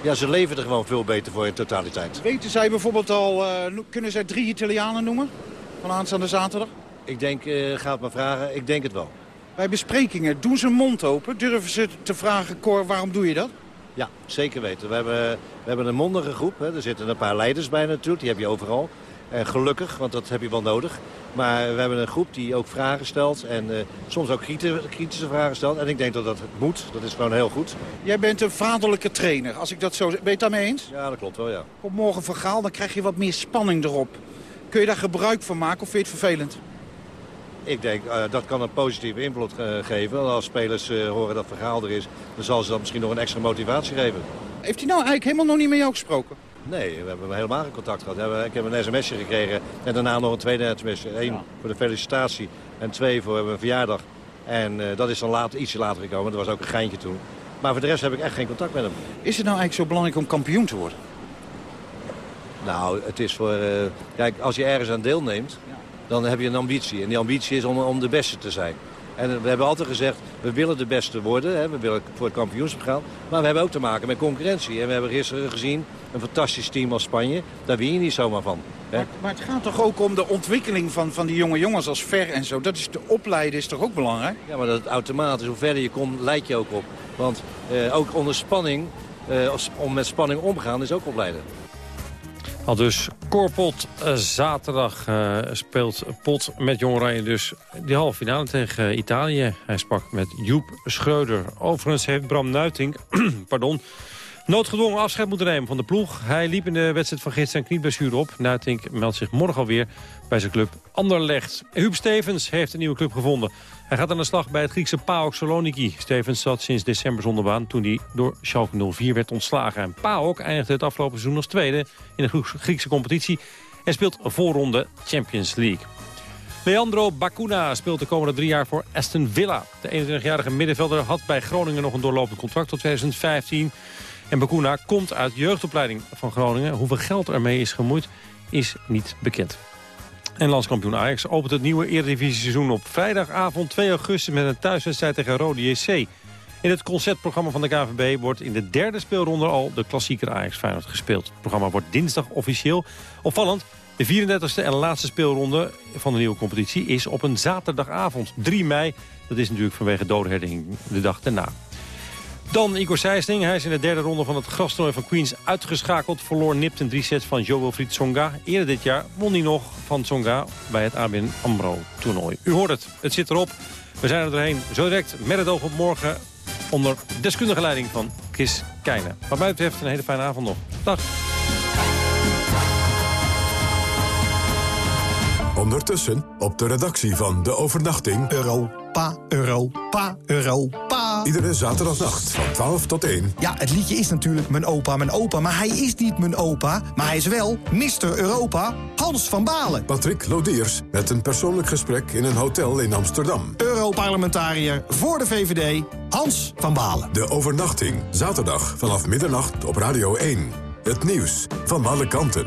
Speaker 25: ja, ze leven er gewoon veel beter voor in totaliteit.
Speaker 26: Weten zij bijvoorbeeld al, kunnen zij drie Italianen noemen van aanstaande zaterdag?
Speaker 25: Ik denk, ga het maar vragen, ik denk het wel.
Speaker 26: Bij besprekingen, doen ze mond open? Durven ze te vragen, Cor, waarom doe je dat?
Speaker 25: Ja, zeker weten. We hebben, we hebben een mondige groep. Hè. Er zitten een paar leiders bij natuurlijk, die heb je overal. En gelukkig, want dat heb je wel nodig. Maar we hebben een groep die ook vragen stelt en uh, soms ook kritische vragen stelt. En ik denk dat dat moet, dat is gewoon heel goed.
Speaker 26: Jij bent een vaderlijke trainer, als ik dat zo... Ben je het daarmee eens?
Speaker 25: Ja, dat klopt wel, ja.
Speaker 26: Op morgen vergaal, dan krijg je wat meer spanning erop. Kun je daar gebruik van maken of vind je het vervelend?
Speaker 25: Ik denk, uh, dat kan een positieve invloed uh, geven. Als spelers uh, horen dat verhaal er is, dan zal ze dat misschien nog een extra motivatie geven.
Speaker 26: Heeft hij nou eigenlijk helemaal nog niet met jou gesproken?
Speaker 25: Nee, we hebben helemaal geen contact gehad. Ik heb een sms'je gekregen en daarna nog een tweede sms. Eén ja. voor de felicitatie en twee voor mijn verjaardag. En dat is dan later, ietsje later gekomen. Dat was ook een geintje toen. Maar voor de rest heb ik echt geen contact met hem.
Speaker 26: Is het nou eigenlijk zo belangrijk om kampioen te worden?
Speaker 25: Nou, het is voor... kijk, als je ergens aan deelneemt, dan heb je een ambitie. En die ambitie is om, om de beste te zijn. En we hebben altijd gezegd, we willen de beste worden. Hè, we willen voor het kampioenschap gaan. Maar we hebben ook te maken met concurrentie. En we hebben gisteren gezien, een fantastisch team als Spanje. Daar win je niet zomaar van. Hè.
Speaker 26: Maar, maar, het gaat toch ook om de ontwikkeling van, van die jonge jongens als Ver en zo. Dat is, de opleiden is toch ook belangrijk?
Speaker 25: Ja, maar dat automatisch. Hoe verder je komt, leid je ook op. Want eh, ook onder spanning, eh, om met spanning omgaan, is ook opleiden.
Speaker 4: Al dus Korpot uh, zaterdag uh, speelt Pot met Jong Oranje dus die halve finale tegen Italië. Hij sprak met Joep Schreuder. Overigens heeft Bram Nuiting (clears throat) pardon, noodgedwongen afscheid moeten nemen van de ploeg. Hij liep in de wedstrijd van gisteren een knieblessure op. Nuiting meldt zich morgen alweer bij zijn club Anderlecht. Huub Stevens heeft een nieuwe club gevonden. Hij gaat aan de slag bij het Griekse PAOK Saloniki. Stevens zat sinds december zonder baan toen hij door Schalke 04 werd ontslagen. En PAOK eindigde het afgelopen seizoen als tweede in de Griekse competitie... en speelt voorronde Champions League. Leandro Bacuna speelt de komende drie jaar voor Aston Villa. De 21-jarige middenvelder had bij Groningen nog een doorlopend contract tot 2015. En Bacuna komt uit jeugdopleiding van Groningen. Hoeveel geld ermee is gemoeid is niet bekend. En landskampioen Ajax opent het nieuwe Eredivisie-seizoen op vrijdagavond 2 augustus met een thuiswedstrijd tegen Rode JC. In het concertprogramma van de KVB wordt in de derde speelronde al de klassieker Ajax Feyenoord gespeeld. Het programma wordt dinsdag officieel. Opvallend, de 34e en laatste speelronde van de nieuwe competitie is op een zaterdagavond, 3 mei. Dat is natuurlijk vanwege dodenherdenking de dag daarna. Dan Igor Sijsling. Hij is in de derde ronde van het grastoernooi van Queens uitgeschakeld. Verloor nipt een drie sets van Jo Wilfried Tsonga. Eerder dit jaar won hij nog van Tsonga bij het ABN AMRO toernooi. U hoort het, het zit erop. We zijn er doorheen. Zo direct met het oog op morgen onder deskundige leiding van Chris Keijnen. Wat mij betreft een hele fijne avond nog. Dag.
Speaker 3: Ondertussen op de redactie van De Overnachting...
Speaker 27: Europa, Europa, Europa.
Speaker 3: Iedere zaterdagnacht van 12 tot 1.
Speaker 27: Ja, het liedje is natuurlijk Mijn Opa, Mijn Opa. Maar hij is niet Mijn Opa, maar hij is wel Mr. Europa, Hans van Balen.
Speaker 3: Patrick Lodiers met een persoonlijk gesprek in een hotel in Amsterdam.
Speaker 27: Europarlementariër voor de VVD, Hans van Balen.
Speaker 3: De Overnachting, zaterdag vanaf middernacht op Radio 1. Het nieuws van alle kanten.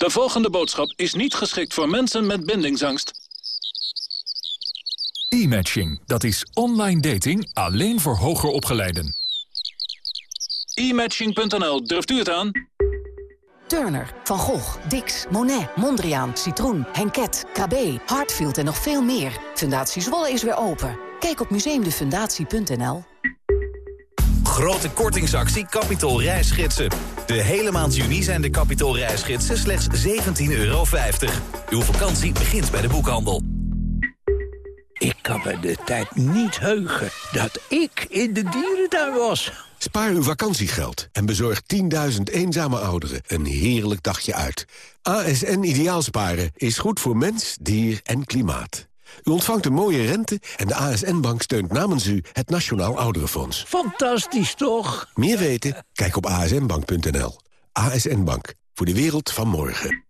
Speaker 28: De volgende boodschap is niet geschikt voor mensen met bindingsangst.
Speaker 29: E-matching, dat is online dating alleen voor hoger opgeleiden.
Speaker 28: E-matching.nl, durft u het aan?
Speaker 30: Turner, Van Gogh, Dix, Monet, Mondriaan, Citroen, Henket, KB, Hartfield en nog veel meer. Fundatie Zwolle is weer open. Kijk op museumdefundatie.nl.
Speaker 31: Grote kortingsactie Capitol reisgidsen. De hele maand juni zijn de Capitol reisgidsen slechts 17,50 euro. Uw vakantie begint bij de boekhandel.
Speaker 32: Ik kan me de tijd niet heugen dat ik in de dierentuin was.
Speaker 33: Spaar uw vakantiegeld en bezorg 10.000 eenzame ouderen een heerlijk dagje uit. ASN Ideaalsparen is goed voor mens, dier en klimaat. U ontvangt een mooie rente en de ASN-bank steunt namens u het Nationaal Ouderenfonds.
Speaker 32: Fantastisch, toch?
Speaker 33: Meer weten? Kijk op asnbank.nl. ASN Bank, voor de wereld van morgen.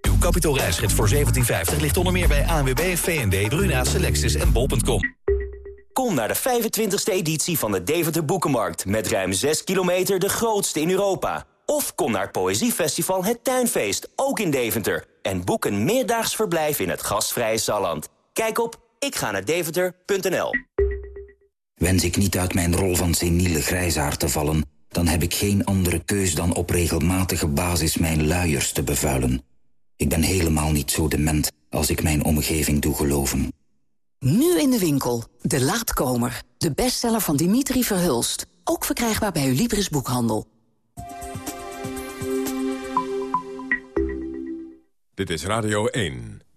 Speaker 1: Uw kapitoolreisgids voor 1750 ligt onder meer bij ANWB, V&D, Bruna, Selectis en bol.com.
Speaker 34: Kom naar de 25e editie van de Deventer Boekenmarkt... met ruim 6 kilometer de grootste in Europa. Of kom naar het Poëziefestival Het Tuinfeest, ook in Deventer. En boek een meerdaags verblijf in het gastvrije Salland. Kijk op ik ga naar deventer.nl.
Speaker 35: Wens ik niet uit mijn rol van seniele grijzaar te vallen... dan heb ik geen andere keus dan op regelmatige basis mijn luiers te bevuilen. Ik ben helemaal niet zo dement als ik mijn omgeving doe geloven.
Speaker 5: Nu in de winkel. De Laatkomer. De bestseller van Dimitri Verhulst. Ook verkrijgbaar bij uw Libris Boekhandel.
Speaker 2: Dit is Radio 1.